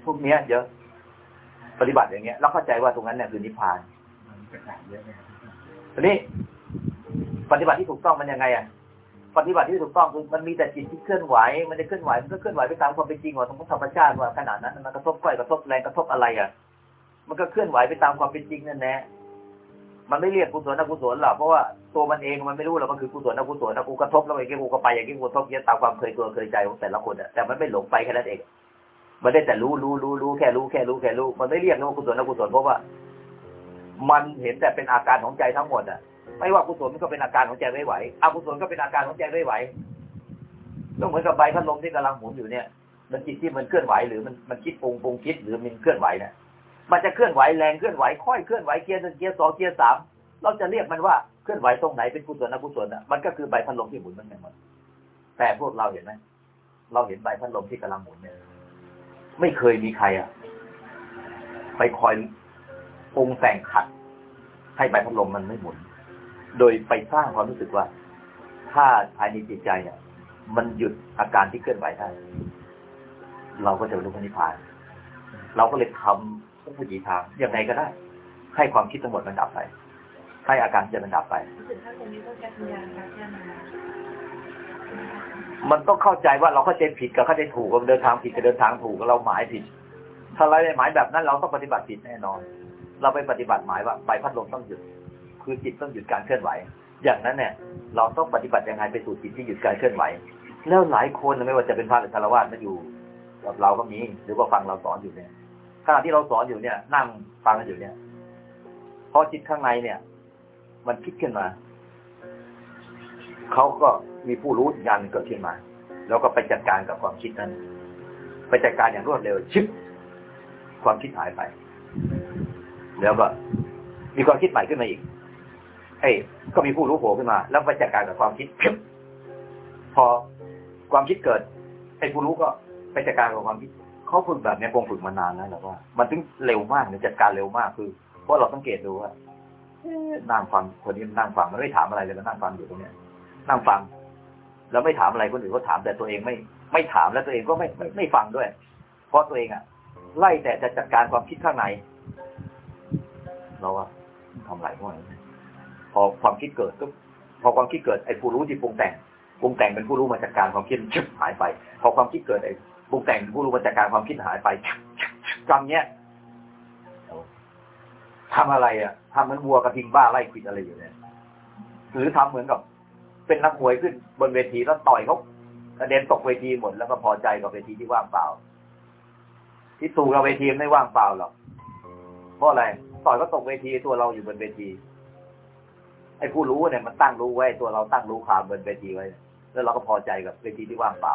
Speaker 3: พวกเนี้ยเยอะ ปฏิบัติอย่างเงี้ยแล้วเข้าใจว่าตรงนั้นเนี่ยคือนิพพาน
Speaker 5: มันกระจายเยอะเลยครับ
Speaker 3: ทีนี้ปฏิบัติที่ถูกต้องมันยังไงอะปฏิบัติที่ถูกต้องคือมันมีแต่จิตที่เคลื่อนไหว มันจะเคลื่อนไหวมันก็เคลื่อนไหวไปตามความเป็นจริงว่าตรงธรรมชาติว่าขนาดนั้นมันกระทบก้อยกระทบแรงกระทบอะไรอะ มันก็เคลื่อนไหวไปตามความเป็นจริงนั่นแหละ มันไม่เรียกกุศลอกุศลหรอกเพราะว่าตัวมันเองมันไม่รู้หรอกมันคือกุศลอกุศลนะกูกระทบแล้วไอ้กูก็ไปอย่างนี้กูกระทบเยอะตามความเคยตัวเคยใจของแต่ละคนอะแต่มันไม่หลงไปแค่นั้นเอง มันได้แต่รู้รู้รู้รู้แค่รู้แค่รู้แค่รู้มันไม่เรียกนะว่ากุศลอกุศลเพราะว่า มันเห็นแต่เป็นอาการของใจทั้งหมดอะไม่ว่ากุศลมันก็เป็นอาการของใจไม่ไหวอกุศลก็เป็นอาการของใจไม่ไหวก็เหมือนกับใบพัดลมที่กำลังหมุนอยู่เนี่ย มันจิตที่มันเคลื่อนไหวหรือมันมันคิดปรุงปรุงคิดหรือมันเคลื่อนไหวเนี่ย มันจะเคลื่อนไหวแรงเคลื่อนไหวค่อยเคลื่อนไหวเกียร์หนึ่งเกียร์สองเกียร์สามเราจะเรียกมันว่าเคลื่อนไหวตรงไหนเป็นกุศลอกุศลอะมันก็คือใบพัดลมที่หมุนมันเหมือนแต่พวกเราเห็นไหมเราเห็นใบพัดลมที่กำลังหมุนเนี่ยไม่เคยมีใครอะ ไปคอยปรุงแต่งขัด ให้ใบพัดลมมันไม่หมุน โดยไปสร้างความรู้สึกว่า ถ้าภายในจิตใจเนี่ย มันหยุดอาการที่เคลื่อนไหวได้เราก็จะรู้พระนิพพาน เราก็เลยทำทุก วิถีทางยังไงก็ได้ ให้ความคิดทั้งหมดมันดับไป ให้อาการจะมันดับไปมันต้องเข้าใจว่าเราเข้าใจผิดกับเข้าใจถูกกับเดินทางผิดกับเดินทางถูกเราหมายผิด ถ้าเราได้หมายแบบนั้น เราต้องปฏิบัติผิดแน่นอน เราไปปฏิบัติหมายว่าใบพัดลมต้องหยุด คือจิตต้องหยุดการเคลื่อนไหว อย่างนั้นเนี่ย เราต้องปฏิบัติยังไงไปสู่จิตที่หยุดการเคลื่อนไหว แล้วหลายคนไม่ว่าจะเป็นพระหรือฆราวาสมาอยู่กับเราก็มีหรือว่าฟังเราสอนอยู่เนี่ย ขณะที่เราสอนอยู่เนี่ย นั่งฟังกันอยู่เนี่ยพอจิตข้างในเนี่ย มันคิดขึ้นมาเขาก็มีผู้รู้อีกอย่างหนึ่งเกิดขึ้นมา แล้วก็ไปจัดการกับความคิดนั้น ไปจัดการอย่างรวดเร็วชึบความคิดหายไป แล้วก็มีความคิดใหม่ขึ้นมาอีกเอ้ก็มีผู้รู้โผล่ขึ้นมา แล้วไปจัดการกับความคิดชึบพอความคิดเกิดไอ้ผู้รู้ก็ไปจัดการกับความคิด เขาฝึกแบบนี้คงฝึกมานานแล้วแหละว่า มันถึงเร็วมากเนี่ยจัดการเร็วมากคือเพราะเราสังเกตดูว่านั่งฟังคนนี้นั่งฟังมันไม่ถามอะไรเลยมันนั่งฟังอยู่ตรงเนี้ยนั่งฟัง แล้วไม่ถามอะไรคนอื่นเขาถามแต่ตัวเองไม่ไม่ถามแล้วตัวเองก็ไม่ไม่ไม่ฟังด้วย เพราะตัวเองอะ ไล่แต่จะจัดการความคิดข้างในเราว่าทำไรพวกนี้พอความคิดเกิดก็พอความคิดเกิดไอ้ผู้รู้ที่ปรุงแต่งปรุงแต่งเป็นผู้รู้มาจัดการความคิดชึบหายไป พอความคิดเกิดไอ้ ปรุงแต่งผู้รู้มาจัดการความคิดหายไปกรรมเนี้ยทำอะไรอะทำเหมือนวัวกระทิงบ้าไล่ควิดอะไรอยู่เนี่ยหรือทำเหมือนกับ เป็นนักมวยขึ้นบนเวทีแล้วต่อยเขากระเด็นตกเวทีหมดแล้วก็พอใจกับเวทีที่ว่างเปล่า ที่ตูกับเวทีไม่ว่างเปล่าหรอกเพราะอะไรต่อยก็ตกเวทีตัวเราอยู่บนเวที ไอ้ผู้รู้เนี่ยมันตั้งรู้ไว้ตัวเราตั้งรู้ความบนเวทีไว้ แล้วเราก็พอใจกับเวทีที่ว่างเปล่า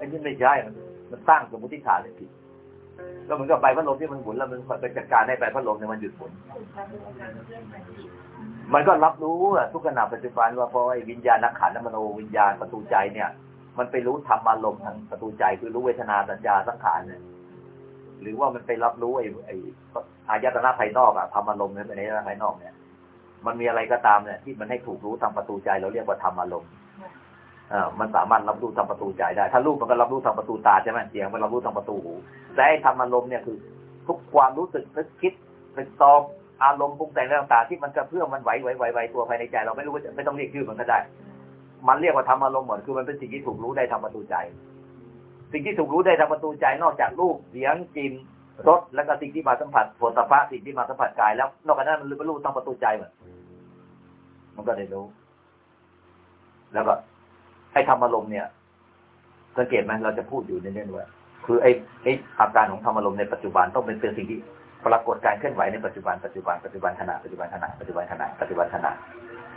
Speaker 3: อ้นี่ไม่ใช่มันมันตั้งสมมติฐานเลยผิดก็เหมือนกับใบพัดลมที่มันหมุนแล้วมันไปจัดการให้ใบพัดลมเนี่ยมันหยุดหมุนมันก็รับรู้ทุกขณะปัจจุบันว่าพอไอ้วิญญาณขันธ์มโนวิญญาณประตูใจเนี่ย มันไปรู้ธรรมอารมณ์ทางประตูใจคือรู้เวทนาสัญญาสังขารเนี่ยหรือว่ามันไปรับรู้ไอ้ไอ้อายตนะภายนอกอะธรรมอารมณ์เนี่ยในอายตนะภายนอกเนี่ย มันมีอะไรก็ตามเนี่ยที่มันให้ถูกรู้ทางประตูใจเราเรียกว่าธรรมอารมณ์ มันสามารถรับรู้ทางประตูใจได้ ถ้ารูปมันก็รับรู้ทางประตูตาใช่ไหมเสียงมันรับรู้ทางประตูหูแต่ไอ้ธรรมอารมณ์เนี่ยคือ ทุกความรู้สึกนึกคิดเป็นตอมอารมณ์ปรุงแต่งเรื่องต่างๆที่มันกระเพื่อมมันไหวไหวไหวไหวตัวภายในใจ เราไม่รู้ว่าจะไม่ต้องเรียกชื่อมันก็ได้ มันเรียกว่าธรรมอารมณ์หมดคือมันเป็นสิ่งที่ถูกรู้ได้ทางประตูใจ สิ่งที่ถูกรู้ได้ทางประตูใจนอกจากรูปเสียงกลิ่นรสแล้วก็สิ่งที่มาสัมผัสผฏฐัพพะสิ่งที่มาสัมผัสกายแล้ว นอกจากนั้นมันรู้ทางประตูใจหมดมันก็ได้รู้ แล้วก็ ไอ้ธรรมอารมณ์เนี่ยสังเกตไหมเราจะพูดอยู่เน้นๆว่าคือไอ้ไอ้อาการของธรรมอารมณ์ในปัจจุบันต้องเป็นเป็นสิ่งที่ปรากฏการเคลื่อนไหวในปัจจุบันปัจจุบันปัจจุบันขณะปัจจุบันขณะปัจจุบันขณะปัจจุบันขณะ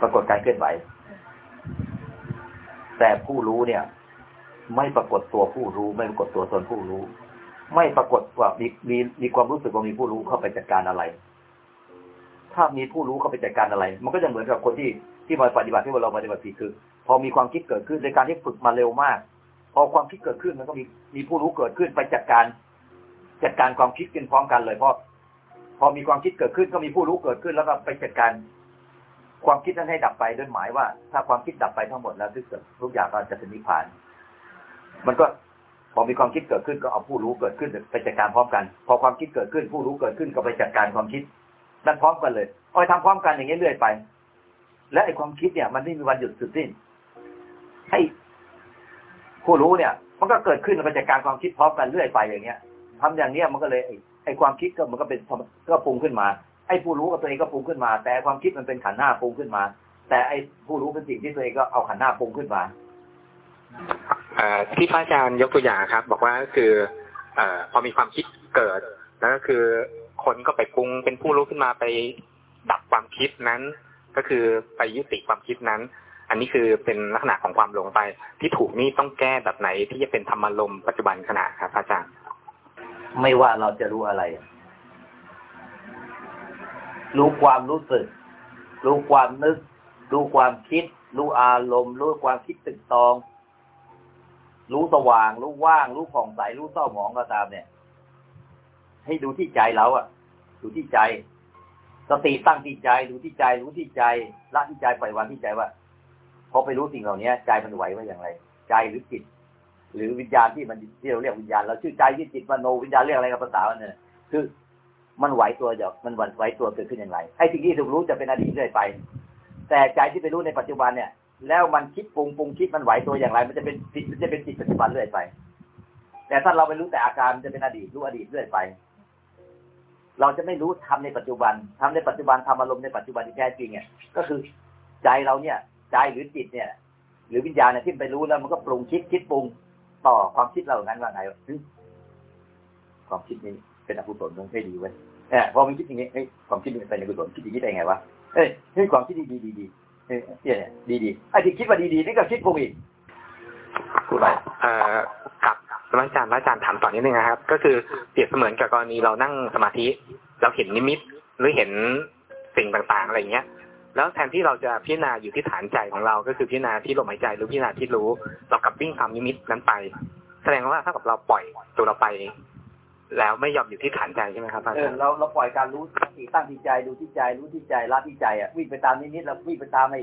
Speaker 3: ปรากฏการเคลื่อนไหว แต่ผู้รู้เนี่ย ไม่ปรากฏตัวผู้รู้ ไม่ปรากฏตัวตนผู้รู้ ไม่ปรากฏว่ามีมีมีความรู้สึกว่ามีผู้รู้เข้าไปจัดการอะไร ถ้ามีผู้รู้เข้าไปจัดการอะไร มันก็จะเหมือนกับคนที่ ที่มาปฏิบัติที่เราปฏิบัติผิดคือ พอมีความคิดเกิดขึ้นในการที่ฝึกมาเร็วมาก พอความคิดเกิดขึ้นมันก็มีมีผู้รู้เกิดขึ้นไปจัดการจัดการความคิดกันพร้อมกันเลยเพราะพอมีความคิดเกิดขึ้นก็มีผู้รู้เกิดขึ้น แล้วก็ไปจัดการความคิดนั้นให้ดับไปด้วยหมายว่า ถ้าความคิดดับไปทั้งหมดแล้วทุกทุกอย่างก็จะเป็นนิพพาน มันก็พอมีความคิดเกิดขึ้นก็เอาผู้รู้เกิดขึ้นไปจัดการพร้อมกัน พอความคิดเกิดขึ้น ผู้รู้เกิดขึ้นก็ไปจัดการความคิดนั่นพร้อมกันเลยเอาไปทำพร้อมกันอย่างนี้เรื่อยไป และไอ้ความคิดเนี่ย มันไม่มีวันหยุดสุดสิ้น ให้ผู้รู้เนี่ย มันก็เกิดขึ้นแล้วไปจัดการความคิดพร้อมกันเรื่อยไปอย่างเงี้ยทำอย่างเนี้ยมันก็เลยไอ้ความคิดก็มันก็เป็นก็ปรุงขึ้นมา ไอ้ผู้รู้กับตัวเองก็ปรุงขึ้นมา แต่ความคิดมันเป็นขันหน้าปรุงขึ้นมา แต่ไอ้ผู้รู้เป็นสิ่งที่ตัวเองก็เอาขันหน้าปรุงขึ้นมา
Speaker 4: อที่พระอาจารย์ยกตัวอย่างครับ บอกว่าคือเอพอมีความคิดเกิด แล้วก็คือคนก็ไปปรุงเป็นผู้รู้ขึ้นมาไปดับความคิดนั้น ก็คือไปยุติความคิดนั้น อันนี้คือเป็นลักษณะของความหลงไป ที่ถูกนี่ต้องแก้แบบไหนที่จะเป็นธรรมารมปัจจุบันขณะครับอาจารย์
Speaker 3: ไม่ว่าเราจะรู้อะไร รู้ความรู้สึก รู้ความนึก รู้ความคิด รู้อารมณ์ รู้ความคิดตึกตอง รู้สว่าง รู้ว่าง รู้ผ่องใส รู้เศร้าหมองก็ตามเนี่ย ให้ดูที่ใจเราอะดูที่ใจ สติตั้งที่ใจดูที่ใจรู้ที่ใจละที่ใจปล่อยวางที่ใจว่าพอไปรู้สิ่งเหล่านี้ใจมันไหวว่าอย่างไร ใจหรือจิต หรือวิญญาณที่มันที่เราเรียกวิญญาณเราชื่อใจที่จิตมโนวิญญาณเรียกอะไรกับภาษาเนี่ยคือ มันไหวตัวเดียวมันไหวตัวเกิดขึ้นอย่างไรไอ้สิ่งที่ถูกรู้จะเป็นอดีตเรื่อยไป แต่ใจที่ไปรู้ในปัจจุบันเนี่ย แล้วมันคิดปรุงปรุงคิดมันไหวตัวอย่างไร มันจะเป็นจิตมันจะเป็นจิตปัจจุบันเรื่อยไป แต่ถ้าเราไปรู้แต่อาการมันจะเป็นอดีตรู้อดีตเรื่อยไป เราจะไม่รู้ทำในปัจจุบันทำในปัจจุบันทำอารมณ์ในปัจจุบันที่แท้จริงเนี่ยก็คือใจเราเนี่ยใจหรือจิตเนี่ย หรือวิญญาณเนี่ยที่ไปรู้แล้วมันก็ปรุงคิดคิดปรุงต่อความคิดเราอย่างนั้นว่าไงวะความคิดนี้เป็นอกุศลต้องใช่ดีเว้ยเออพอมันคิดอย่างนี้เฮ้ยความคิดนี้เป็นอกุศลคิดอย่างนี้ได้ไงวะเอ้ยเฮ้ยความคิดดีดีดีดีเฮ้ยเนี่ยดีดีไอ้ที่คิดว่าดีดีนี่ก็คิดปรุงอีกพูดไป
Speaker 4: เอ่อกับ พระอาจารย์พระอาจารย์ถามต่อนิดนึงนะครับ ก็คือเปรียบเสมือนกับกรณีเรานั่งสมาธิ เราเห็นนิมิตหรือเห็นสิ่งต่างๆอะไรเงี้ย แล้วแทนที่เราจะพิจารณาอยู่ที่ฐานใจของเราก็คือพิจารณาที่ลมหายใจหรือพิจารณาที่รู้ เรากลับวิ่งตามนิมิตนั้นไป แสดงว่าถ้ากับเราปล่อยตัวเราไป แล้วไม่ยอมอยู่ที่ฐานใจใช่ไหมครับอาจารย์
Speaker 3: เราเราปล่อยการรู้สติตั้งที่ใจดูที่ใจรู้ที่ใจละที่ใจอะวิ่งไปตามนิมิตแล้ววิ่งไปตามไอ้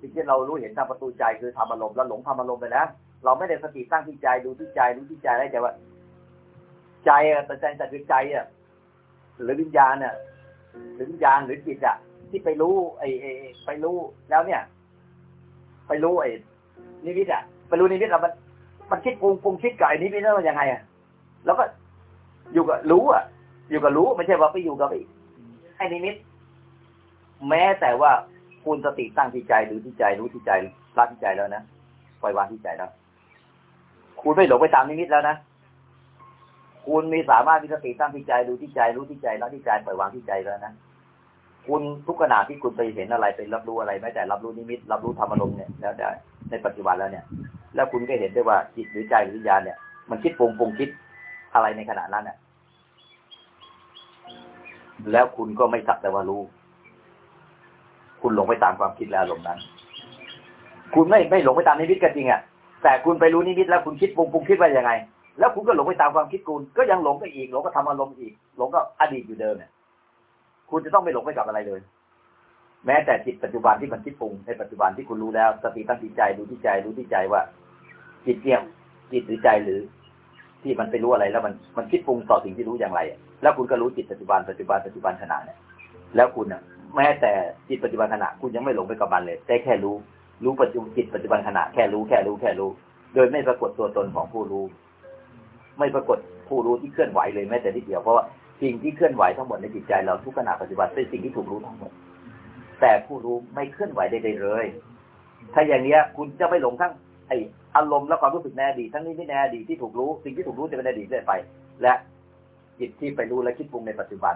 Speaker 3: สิ่งที่เรารู้เห็นทางประตูใจคือทำอารมณ์แล้วหลงทำอารมณ์ไปแล้ว เราไม่ได้สติตั้งที่ใจดูที่ใจรู้ที่ใจได้แต่ว่า ใจอะแต่ใจแต่คือใจอะหรือวิญญาณเนี่ยหรือวิญญาณหรือจิตอะที่ไปรู้ไอ้ไอไปรู้แล้วเนี่ย ไปรู้ไอ้นิมิตอะไปรู้นิมิตแล้วมัน มันคิดปรุงปรุงคิดกับไอ้นิมิตแล้วมันยังไงอะแล้วก็อยู่กับรู้อะอยู่กับรู้ไม่ใช่ว่าไปอยู่กับไอ้ไอ้นิมิต แม้แต่ว่าคุณสติตั้งที่ใจดูที่ใจรู้ที่ใจละที่ใจแล้วนะปล่อยวางที่ใจแล้ว คุณไม่หลงไปตามนิมิตแล้วนะคุณมีสามารถมีสติตั้งที่ใจดูที่ใจรู้ที่ใจและที่ใจปล่อยวางที่ใจแล้วนะคุณทุกขณะที่คุณไปเห็นอะไรไปรับรู้อะไรแม้แต่รับรู้นิมิต รับรู้ธรรมอารมณ์เนี่ยแล้วได้ในปัจจุบันแล้วเนี่ย แล้วคุณก็เห็นได้ว่าจิตหรือใจหรือวิญญาณเนี่ย มันคิดปรุงปรุงคิดอะไรในขณะนั้นเนี่ยแล้วคุณก็ไม่สักแต่ว่ารู้ คุณหลงไปตามความคิดและอารมณ์นั้น คุณไม่ไม่หลงไปตามนิมิตก็จริงอะ แต่คุณไปรู้นิมิตแล้วคุณคิดปรุงปรุงคิดว่ายังไง แล้วคุณก็หลงไปตามความคิดคุณ ก็ยังหลงไปอีกหลงก็ทำอารมณ์อีก หลงก็อดีตอยู่เดิมเนี่ย คุณจะต้องไม่หลงไปกับอะไรเลย แม้แต่จิตปัจจุบันที่มันคิดปรุงในปัจจุบันที่คุณรู้แล้วสติตั้งที่ใจดูที่ใจรู้ที่ใจว่า จิตเนี่ยจิตหรือใจหรือ ที่มันไปรู้อะไรแล้วมันมันคิดปรุงต่อสิ่งที่รู้อย่างไร แล้วคุณก็รู้จิตปัจจุบันปัจจุบันปัจจุบันขณะเนี่ยแล้วคุณอะแม้แต่จิตปัจจุบันขณะคุณยังไม่หลงไปกับมันเลยแต่แค่รู้ รู้ปัจจุบันจิตปัจจุบันขณะแค่รู้แค่รู้แค่รู้ โดยไม่ปรากฏตัวตนของผู้รู้ ไม่ปรากฏผู้รู้ที่เคลื่อนไหวเลยแม้แต่นิดเดียวเพราะว่าสิ่งที่เคลื่อนไหวทั้งหมดในจิตใจเราทุกขณะปัจจุบันเป็นสิ่งที่ถูกรู้ทั้งหมด แต่ผู้รู้ไม่เคลื่อนไหวใดๆเลย ถ้าอย่างเนี้ย คุณจะไม่หลงทั้งไออารมณ์และความรู้สึกในอดีตทั้งนี้ไม่ในอดีตที่ถูกรู้สิ่งที่ถูกรู้จะเป็นอดีตเรื่อยไป และจิตที่ไปรู้และคิดปรุงในปัจจุบัน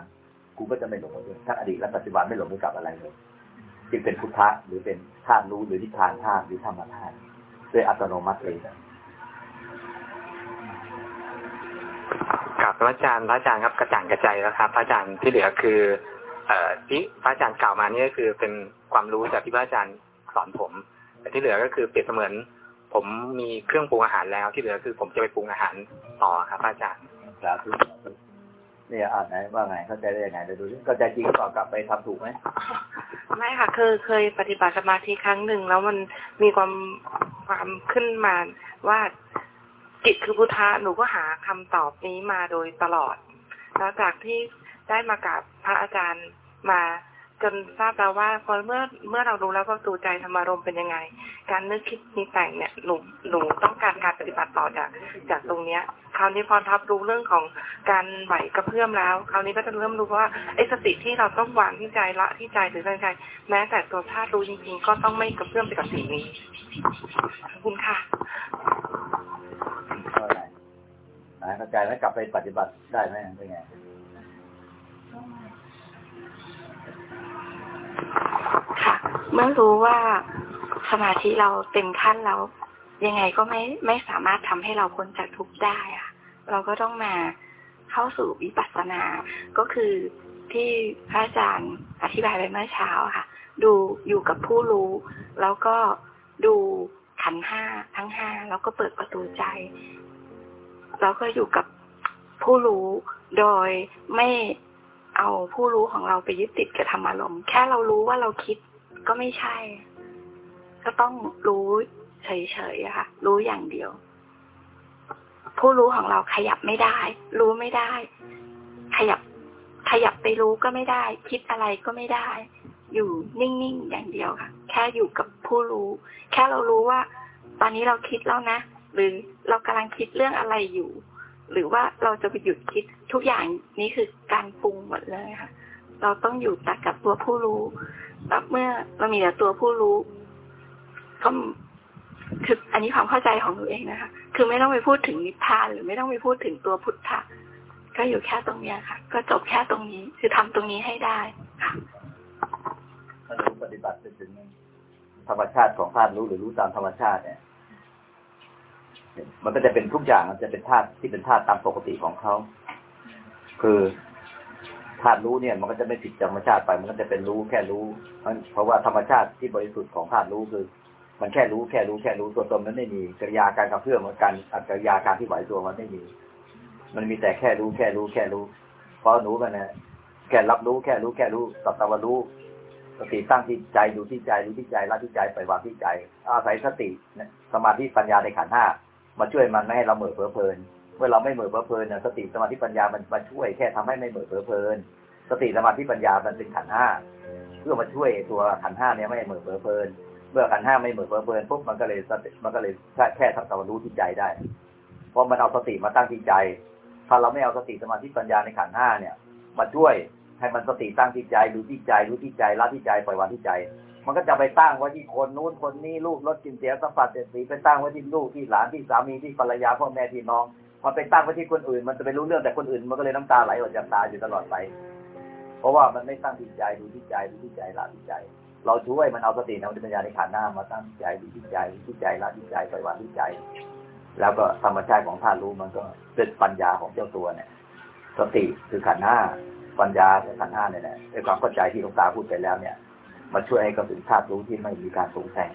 Speaker 3: คุณก็จะไม่หลงไปด้วยทั้งอดีตและปัจจุบันไม่หลงไปกับอะไรเลย จึงเป็นพุทธะหรือเป็นธาตุรู้หรือนิพพานธาตุหรือธรรมธาตุโดยอัตโนมัติเลย
Speaker 4: กับพระอาจารย์พระอาจารย์ครับกระจ่างกระใจแล้วครับพระอาจารย์ที่เหลือคือ เอ่อที่พระอาจารย์กล่าวมานี่ก็คือเป็นความรู้จากที่พระอาจารย์สอนผมแต่ที่เหลือก็คือเปรียบเสมือน ผมมีเครื่องปรุงอาหารแล้วที่เหลือคือผมจะไปปรุงอาหารต่อครับพระอาจารย์
Speaker 3: สาธุ เนี่ยอ่านไหนว่าไงเข้าใจได้ยังไงเดี๋ยวดูดิเข้าใจจริงก่อนกลับไปทำถูกไหม
Speaker 2: ไม่ค่ะเคยเคยปฏิบัติสมาธิครั้งหนึ่งแล้วมันมีความความขึ้นมาว่าจิตคือพุทธะหนูก็หาคำตอบนี้มาโดยตลอดแล้วจากที่ได้มากับพระอาจารย์มา จนทราบแล้วว่าพอเมื่อเมื่อเรารู้แล้วว่าประตูใจธรรมารมณ์เป็นยังไง การนึกคิดมีแต่งเนี่ยหนูหนูต้องการการปฏิบัติต่อจากจากตรงเนี้ย คราวนี้พอทับรู้เรื่องของการไหวกระเพื่อมแล้ว คราวนี้ก็จะเริ่มรู้ว่าไอ้สติที่เราต้องวางที่ใจละที่ใจหรือตั้งใจแม้แต่ตัวธาตุรู้จริง ๆ ก็ต้องไม่กระเพื่อมไปกับสิ่งนี้ขอบคุณค่ะ
Speaker 3: เข้าใจนะเข้าใจไหมกลับไปปฏิบัติได้ไหมเป็นไง
Speaker 6: ก็
Speaker 7: เมื่อรู้ว่าสมาธิเราเต็มขั้นแล้ว ยังไงก็ไม่ไม่สามารถทำให้เราพ้นจากทุกข์ได้อะเราก็ต้องมาเข้าสู่วิปัสสนา ก็คือที่พระอาจารย์อธิบายไปเมื่อเช้าค่ะ ดูอยู่กับผู้รู้ แล้วก็ดูขันห้าทั้งห้าแล้วก็เปิดประตูใจ แล้วก็อยู่กับผู้รู้โดยไม่เอาผู้รู้ของเราไปยึดติดกับธรรมารมณ์แค่เรารู้ว่าเราคิด ก็ไม่ใช่ ก็ต้องรู้เฉยๆค่ะ รู้อย่างเดียว ผู้รู้ของเราขยับไม่ได้ รู้ไม่ได้ ขยับ ขยับไปรู้ก็ไม่ได้ คิดอะไรก็ไม่ได้ อยู่นิ่งๆอย่างเดียวค่ะ แค่อยู่กับผู้รู้ แค่เรารู้ว่า ตอนนี้เราคิดแล้วนะ หรือเรากำลังคิดเรื่องอะไรอยู่ หรือว่าเราจะไปหยุดคิดทุกอย่างนี้คือการปรุงหมดเลยค่ะ เราต้องอยู่แต่กับตัวผู้รู้ แล้วเมื่อเรามีแต่ตัวผู้รู้ก็คืออันนี้ความเข้าใจของหนูเองนะคะ คือไม่ต้องไปพูดถึงนิพพาน หรือไม่ต้องไปพูดถึงตัวพุทธะก็อยู่แค่ตรงเนี้ยค่ะ ก็จบแค่ตรงนี้ คือทำตรงนี้ให้ได้ค่ะ
Speaker 3: ถ้ารู้ปฏิบัติไปถึงธรรมชาติของธาตุรู้หรือรู้ตามธรรมชาติเนี่ย มันก็จะเป็นทุกอย่างมันจะเป็นธาตุที่เป็นธาตุตามปกติของเขา คือ ธาตุรู้เนี่ย มันก็จะไม่ผิดธรรมชาติไป มันก็จะเป็นรู้แค่รู้ เพราะว่าธรรมชาติที่บริสุทธิ์ของธาตุรู้คือ มันแค่รู้แค่รู้แค่รู้ตัวตนมันไม่มีกิริยาการกระเพื่อมการกิริยาการที่ไหวตัวมันไม่มี มันมีแต่แค่รู้แค่รู้แค่รู้เพราะหนูมันนะแค่รับรู้แค่รู้แค่รู้สัตวรู้สติตั้งที่ใจดูที่ใจรู้ที่ใจละที่ใจปล่อยวางที่ใจ อาศัยสติสมาธิปัญญาในขันห้ามาช่วยมันไม่ให้เราเหม่อเผลอเพลิน เมื่อเราไม่เหม่อเผลอเพลินเนี่ยสติสมาธิปัญญามันมาช่วยแค่ทำให้ไม่เหม่อเผลอเพลิน สติสมาธิปัญญามันเป็นขันห้าเพื่อมาช่วยตัวขันห้าเนี่ยไม่เหม่อเผลอเพลิน เมื่อขันห้าไม่เหม่อเผลอเพลินปุ๊บมันก็เลยมันก็เลยแค่สักตะรู้ที่ใจได้เพราะมันเอาสติมาตั้งที่ใจ ถ้าเราไม่เอาสติสมาธิปัญญาในขันห้าเนี่ย มาช่วยให้มันสติตั้งที่ใจรู้ที่ใจรู้ที่ใจละที่ใจปล่อยวางที่ใจ มันก็จะไปตั้งไว้ที่คนนู้นคนนี้ลูกรถกินเสียสัมผัสเสียสีไปตั้งไว้ที่ลูกที่หลานที่สามีที่ภรรยาพ่อแม่ที่น้อง มันไปตั้งไว้ที่คนอื่น มันจะไปรู้เรื่องแต่คนอื่น มันก็เลยน้ำตาไหลออกจากตาอยู่ตลอดไป เพราะว่ามันไม่ตั้งที่ใจดูที่ใจดูที่ใจละที่ใจ เราช่วยมันเอาสติในปัญญาในขันหน้ามาตั้งที่ใจดูที่ใจดูที่ใจละที่ใจปล่อยวางที่ใจ แล้วก็ธรรมชาติของธาตุรู้มันก็เป็นปัญญาของเจ้าตัวเนี่ย สติคือขันธ์ห้าปัญญาคือขันธ์ห้าเนี่ยด้วยความเข้าใจที่หลวงตาพูดไปแล้วเนี่ยมาช่วยให้กระสุนธาตุรู้ที่ไม่มีการปรุงแต่ง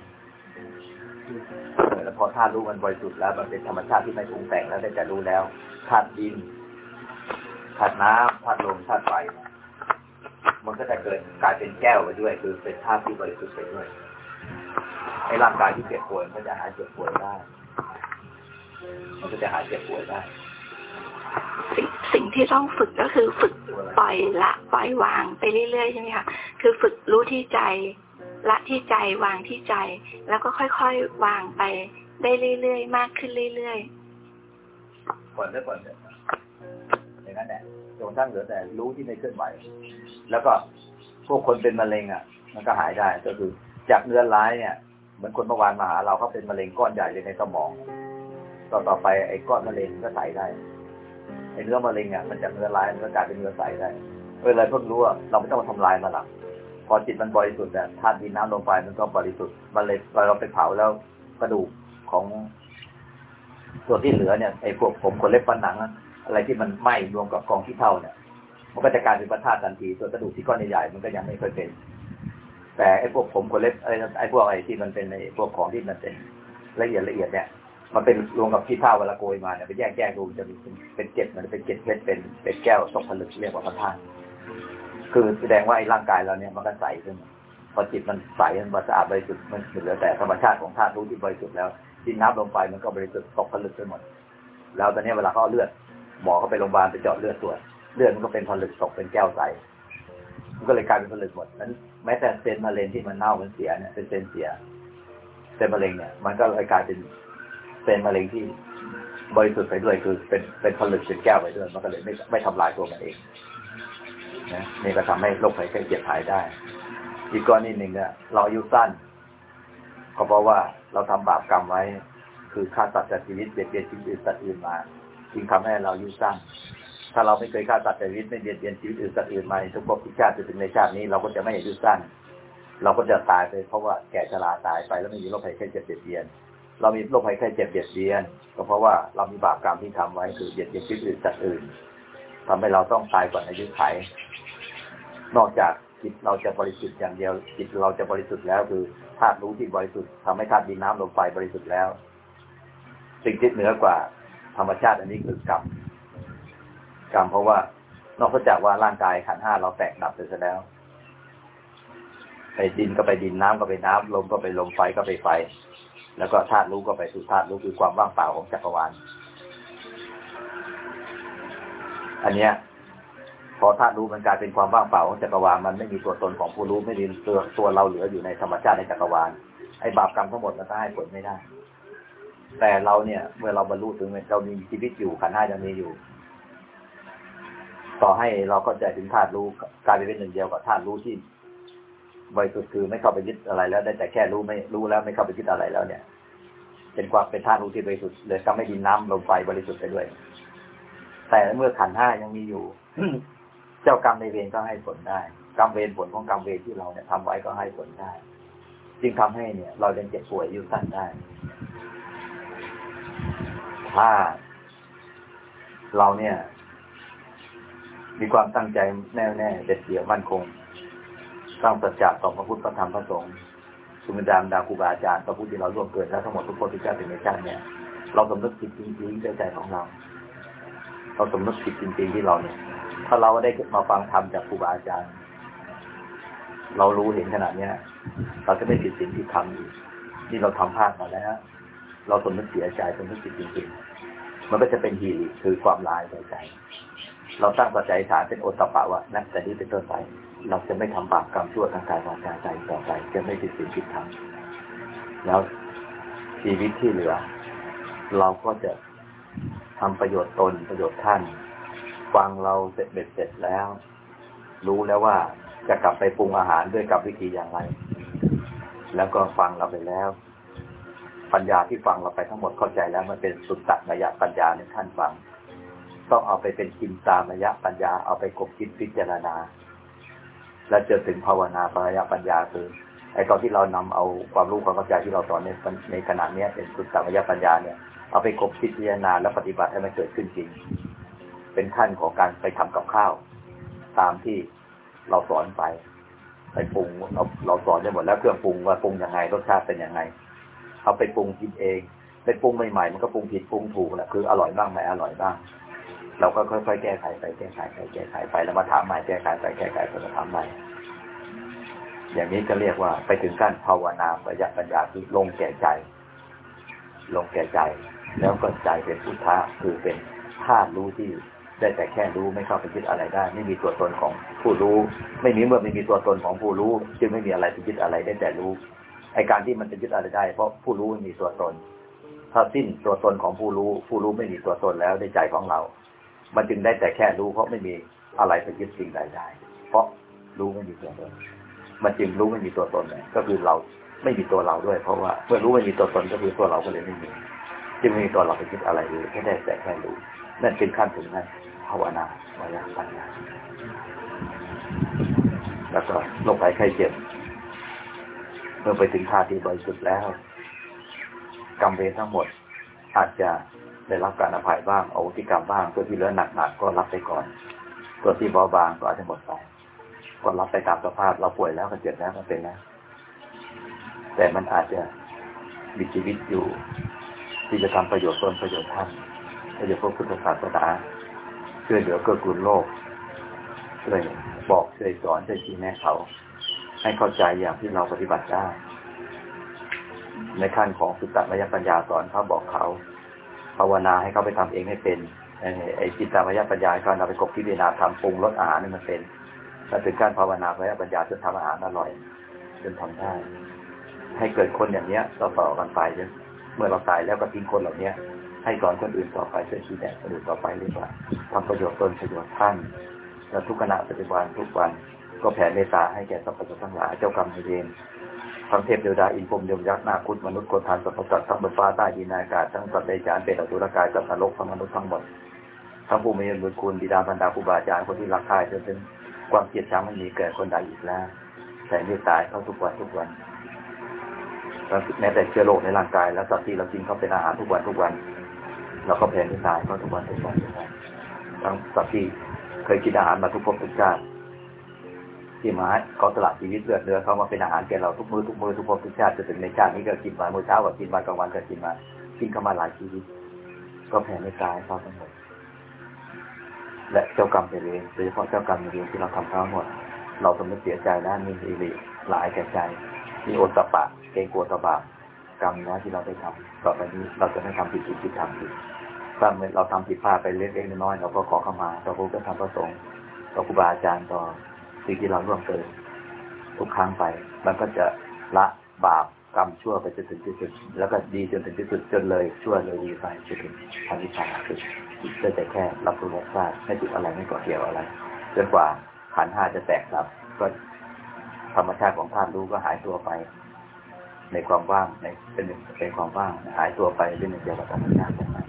Speaker 3: พอธาตุรู้มันบริสุทธิ์แล้ว มันเป็นธรรมชาติที่ไม่ปรุงแต่งแล้วได้แต่รู้แล้วธาตุดินธาตุน้ำธาตุลมธาตุไฟมันก็จะเกิดกลายเป็นแก้วไปด้วย คือเป็นธาตุที่บริสุทธิ์ไปด้วยไอ้ร่างกายที่เจ็บป่วยมันจะหายเจ็บป่วยได้ มันก็จะหายเจ็บป่วยได้
Speaker 7: สิ่งสิ่งที่ต้องฝึกก็คือฝึกปล่อยละปล่อยวางไปเรื่อยๆใช่ไหมคะคือฝึกรู้ที่ใจ ละที่ใจวางที่ใจ แล้วก็ค่อยๆวางไปได้เรื่อยๆมากขึ้นเรื่อยๆ
Speaker 3: ก่อนได้ก่อนเนี่ยอย่างนั้นแหละจนทั้งเหลือแต่รู้ที่ไม่เคลื่อนไหว แล้วก็พวกคนเป็นมะเร็งอะ มันก็หายได้ก็คือ จากเนื้อร้ายเนี่ยเหมือนคนเมื่อวานมาหาเราเขาเป็นมะเร็งก้อนใหญ่เลยในสมอง ต่อต่อไปไอ้ก้อนมะเร็งก็ใสได้ไอ้เนื้อมะเร็งอะมันจากเนื้อร้ายมันก็กลายเป็นเนื้อใสได้เวลาเพิ่งรู้ว่าเราไม่ต้องมาทำลายมันหรอก พอจิตมันบริสุทธิ์แต่ธาตุดินน้ำลมไฟมันก็บริสุทธิ์มันเลยเราไปเผาแล้วกระดูกของส่วนที่เหลือเนี่ยไอ้พวกผมขนเล็บฟันหนัง อะไรที่มันไหม้รวมกับกองที่เท่าเนี่ย มันก็จะกลายเป็นพระธาตุทันทีส่วนกระดูกที่ก้อนใหญ่ๆมันก็ยังไม่ค่อยเป็น แต่ไอ้พวกผมขนเล็บไอ้ไอ้พวกไอ้ที่มันเป็นไอ้พวกของที่มันเป็นละเอียดละเอียดเนี่ยมันเป็นรวมกับที่เท่าเวลาโกยมาเนี่ยไปแยกแยกดูมันจะมีเป็นเก็ดมันเป็นเก็ดเพชรเป็นเป็นแก้วตกผลึกเรียกว่าพระธาตุ คือแสดงว่าไอ้ร่างกายเราเนี่ยมันก็ใสขึ้น พอจิตมันใสมันสะอาดบริสุทธิ์มันเหลือแต่ธรรมชาติของธาตุรู้ที่บริสุทธิ์แล้วดินน้ำลมไฟมันก็บริสุทธิ์ตกผลึกไปหมด แล้วตอนนี้เวลาเขาเอาเลือดหมอเขาไปโรงพยาบาลไปเจาะเลือดตรวจเลือดมันก็เป็นผลึกตกเป็นแก้วใสมันก็เลยกลายเป็นผลึกหมดนั้นแม้แต่เซลล์มะเร็งที่มันเน่ามันเสียเนี่ยเป็นเซลล์เสียเซลล์มะเร็งเนี่ยมันก็เลยกลายเป็นเซลล์มะเร็งที่บริสุทธิ์ไปด้วยคือเป็นเป็นผลึกเป็นแก้วไปด้วยมันก็เลยไม่ไม่ทำลายตัวมันเอง นะนี่ก็ทำให้โรคภัยไข้เจ็บหายได้ อีกกรณีหนึ่งเนี่ยเราอายุสั้นก็เพราะว่าเราทำบาปกรรมไว้ คือฆ่าสัตว์จากชีวิตเบียดเบียนชีวิตอื่นสัตว์อื่นมาจึงทำให้เราอายุสั้นถ้าเราไม่เคยฆ่าสัตว์จากชีวิตไม่เบียดเบียนชีวิตอื่นสัตว์อื่นมาทุกภพทุกชาติจนถึงในชาตินี้เราก็จะไม่อายุสั้น เราก็จะตายไปเพราะว่าแก่ชราตายไปแล้วไม่มีโรคภัยไข้เจ็บเบียดเบียนเรามีโรคภัยไข้เจ็บเบียดเบียนก็เพราะว่าเรามีบาปกรรมที่ทำไว้คือเบียดเบียนชีวิตอื่นสัตว์อื่นทำให้เราต้องตายก่อนอายุไข นอกจากจิตเราจะบริสุทธิ์อย่างเดียว จิตเราจะบริสุทธิ์แล้วคือธาตุรู้ที่บริสุทธิ์ทำให้ธาตุดินน้ำลมไฟบริสุทธิ์แล้ว สิ่งที่เหนือกว่า ธรรมชาติอันนี้คือกรรมกรรมเพราะว่านอกจากว่าร่างกายขันห้าเราแตกดับไปซะแล้ว ไปดินก็ไปดินน้ำก็ไปน้ำลมก็ไปลมไฟก็ไปไฟ แล้วก็ธาตุรู้ก็ไปสู่ธาตุรู้คือความว่างเปล่าของจักรวาลอันเนี้ย พอธาตุรู้มันกลายเป็นความว่างเปล่าของจักรวาลมันไม่มีตัวตนของผู้รู้ไม่มีตัวตัวเราเหลืออยู่ในธรรมชาติในจักรวาลไอ้บาปกรรมทั้งหมดมันก็ให้ผลไม่ได้ แต่เราเนี่ย เมื่อเราบรรลุถึงเรามีชีวิตอยู่ขันห้ายังมีอยู่ ต่อให้เราก็ใจถึงธาตุรู้กลายเป็นหนึ่งเดียวกับธาตุรู้ที่บริสุทธิ์คือไม่เข้าไปยึดอะไรแล้ว ได้แต่แค่รู้ไม่รู้แล้วไม่เข้าไปยึดอะไรแล้วเนี่ย เป็นความเป็นธาตุรู้ที่บริสุทธิ์เลยทำให้ดินน้ำลมไฟบริสุทธิ์ไปด้วย แต่เมื่อขันห้ายังมีอยู่ เจ้ากรรมในเวรก็ให้ผลได้กรรมเวรผลของกรรมเวรที่เราเนี่ยทำไว้ก็ให้ผลได้ จึงทำให้เนี่ย เราเรียนเจ็บป่วยอายุสั้นได้ ถ้า เราเนี่ย มีความตั้งใจแน่วแน่เด็ดเดี่ยวมั่นคงตั้งสัจจะต่อพระพุทธพระธรรมพระสงฆ์สุนดามดาครูบาอาจารย์พระพุทธที่เราร่วมเกิดแล้วทั้งหมดทุกคนที่เจ้าเป็นในชาติเนี่ย เราสำนึกผิดจริงๆในใจของเรา เราสำนึกผิดจริงๆที่เราเนี่ย ถ้าเราได้มาฟังธรรมจากครูบาอาจารย์ เรารู้เห็นขนาดเนี้ย เราจะไม่ผิดสิ่งที่ทำอยู่ที่เราทำพลาดมาแล้ว เราสำนึกเสียใจสำนึกผิดจริงๆ มันก็จะเป็นฮีริคือความลายใจใจ เราตั้งปัจจัยฐานเป็นโอตปะว่านักแต่นี้เป็นต้นไป เราจะไม่ทำบาปกรรมชั่วทางกายวาจาใจต่อไป จะไม่ผิดสิ่งผิดธรรมแล้วชีวิตที่เหลือ เราก็จะทำประโยชน์ตนประโยชน์ท่าน ฟังเราเสร็จเบ็ดเสร็จแล้ว รู้แล้วว่าจะกลับไปปรุงอาหารด้วยกับวิธีอย่างไร แล้วก็ฟังเราไปแล้ว ปัญญาที่ฟังเราไปทั้งหมดเข้าใจแล้วมันเป็นสุตตมยปัญญาในท่านฟัง ต้องเอาไปเป็นกินตามยปัญญาเอาไปกบคิดพิจารณา และเจอถึงภาวนาปรยปัญญาคือไอ้ตอนที่เรานำเอาความรู้ความเข้าใจที่เราสอนในในขณะนี้เป็นสุตตมยปัญญาเนี่ยเอาไปกบคิดพิจารณาและปฏิบัติให้มันเกิดขึ้นจริง เป็นขั้นของการไปทำกับข้าว ตามที่เราสอนไป ไปปรุงเราเราสอนได้หมดแล้วเครื่องปรุงว่าปรุงยังไงรสชาติเป็นยังไงเอาไปปรุงกินเองไปปรุงใหม่ๆมันก็ปรุงผิดปรุงถูกแหละคืออร่อยบ้างไม่อร่อยบ้าง เราก็ค่อยๆแก้ไขไปแก้ไขไปแก้ไขไปแล้วมาถามใหม่แก้ไขไปแก้ไขไปมาถามใหม่ อย่างนี้ก็เรียกว่าไปถึงขั้นภาวนาประยัปัญญาคือลงแก่ใจ ลงแก่ใจ แล้วก็ใจเป็นพุทธะคือเป็นธาตุรู้ที่ ได้แต่แค่รู้ไม่เข้าไปยึดอะไรได้ ไม่มีตัวตนของผู้รู้ ไม่มีเมื่อไม่มีตัวตนของผู้รู้ จึงไม่มีอะไรไปยึดอะไรได้แต่รู้ไอการที่มันจะยึดอะไรได้ เพราะผู้รู้ไม่มีตัวตน ถ้าสิ้นตัวตนของผู้รู้ ผู้รู้ไม่มีตัวตนแล้วในใจของเรา มันจึงได้แต่แค่รู้ เพราะไม่มีอะไรไปยึดสิ่งใดได้ เพราะรู้ไม่มีตัวตน มันจึงรู้ไม่มีตัวตนเลยก็คือเราไม่มีตัวเราด้วย เพราะว่าเมื่อรู้ไม่มีตัวตนก็คือตัวเราก็เลยไม่มี จึงไม่มีตัวเราไปคิดอะไรเลยแค่ได้แต่แค่รู้ นั่นเป็นขั้นถึงนั้นภาวนามายาปัญญาแล้วก็โรคภัยไข้เจ็บ เมื่อไปถึงท่าที่บริสุทธิ์แล้ว กรรมเวรทั้งหมด อาจจะได้รับการอภัยบ้างโอทิกรรมบ้างตัวที่เหลือหนักๆก็รับไปก่อนตัวที่เบาบางก็อาจจะหมดไปก็รับไปตามสภาพเราป่วยแล้วก็เจ็บแล้วก็เป็นแล้วแต่มันอาจจะมีชีวิตอยู่ ที่จะทำประโยชน์ตนประโยชน์ท่าน ประโยชน์พระพุทธศาสนาช่วยเหลือเกื้อกูลโลกช่วยบอกช่วยสอนช่วยชี้แนะเขา ให้เข้าใจอย่างที่เราปฏิบัติได้ ในขั้นของสุตตมยปัญญาสอนเขาบอกเขาภาวนาให้เขาไปทำเองให้เป็นไอ้จิตตมยปัญญาการเอาไปกบพิจารณาทำปรุงรสอาหารนี่มันเป็นถ้าถึงการภาวนาพยปัญญาจนทำอาหารอร่อยจนทำได้ ให้เกิดคนอย่างเนี้ยต่อต่อกันไปเมื่อเราตายแล้วก็ทิ้งคนเหล่านี้ ให้สอนคนอื่นต่อไปช่วยชี้แนะคนอื่นต่อไปเรียกว่าทำประโยชน์ตนประโยชน์ท่านและทุกขณะปฏิบัติทุกวันก็แผ่เมตตาให้แก่สรรพสัตว์ทั้งหลายเจ้ากรรมนายเวรทั้งเทพเทวดาอินพรมยมยักษ์นาคุตมนุษย์โกฏานสัพพสัตว์ทั้งบนฟ้าใต้ดินอากาศทั้งสัตว์ในจานเป็นอสุรกายกับนรกทั้งมนุษย์ทั้งหมดทั้งผู้มีบุญคุณบิดาบรรดาครูบาอาจารย์คนที่รักใคร่จนถึงความเกลียดชังไม่มีแก่คนใดอีกแล้วแผ่เมตตาเขาทุกวันทุกวันแม้แต่เชื้อโรคในร่างกายแล้วสัตว์ที่เรากินเขาเป็นอาหารทุกวันทุกวัน เราก็แผ่เมตตายเขาทุกวันทุกวันทุกวันทั้งสัตว์ที่เคยกินอาหารมาทุกภพทุกชาติที่มาให้เขาตลาดชีวิตเลือดเนื้อเขามาเป็นอาหารแก่เราทุกมือทุกมือทุกภพทุกชาติจนถึงในชาตินี้ก็กินมาเมื่อเช้าก็กินมากลางวันก็กินมากินเข้ามาหลายชีวิต ก็แผ่เมตตาให้เขาทั้งหมดและเจ้ากรรมในเวรโดยเฉพาะเจ้ากรรมในเวรที่เราทำทั้งหมด เราสำนึกเสียใจและมีอิริหลายแก่ใจ มีโอตปะเกรงกลัวตบะ กรรมนะที่เราได้ทำต่อไปนี้เราจะไม่ทำผิดผิดผิดทำผิดถ้าเราทำผิดพลาดไปเล็กๆน้อยๆเราก็ขอเข้ามาต่อพระพุทธธรรมประสงค์ต่อครูบาอาจารย์ต่อสิ่งที่เราร่วมเกินทุกครั้งไป มันก็จะละบาปกรรมชั่วไปจนถึงที่สุด แล้วก็ดีจนถึงที่สุดจนเลยชั่วเลยดีไปจนถึงพันธิพพานคือจะแต่แค่รับรู้รับทราบไม่ติดอะไรไม่ก่อเกี่ยวอะไรจนกว่าขันห้าจะแตกดับก็ธรรมชาติของธาตุรู้ก็หายตัวไป ในความว่างในเป็นเป็นความว่างหายตัวไปเป็นหนึ่งเดียวกับธรรมชาติของมัน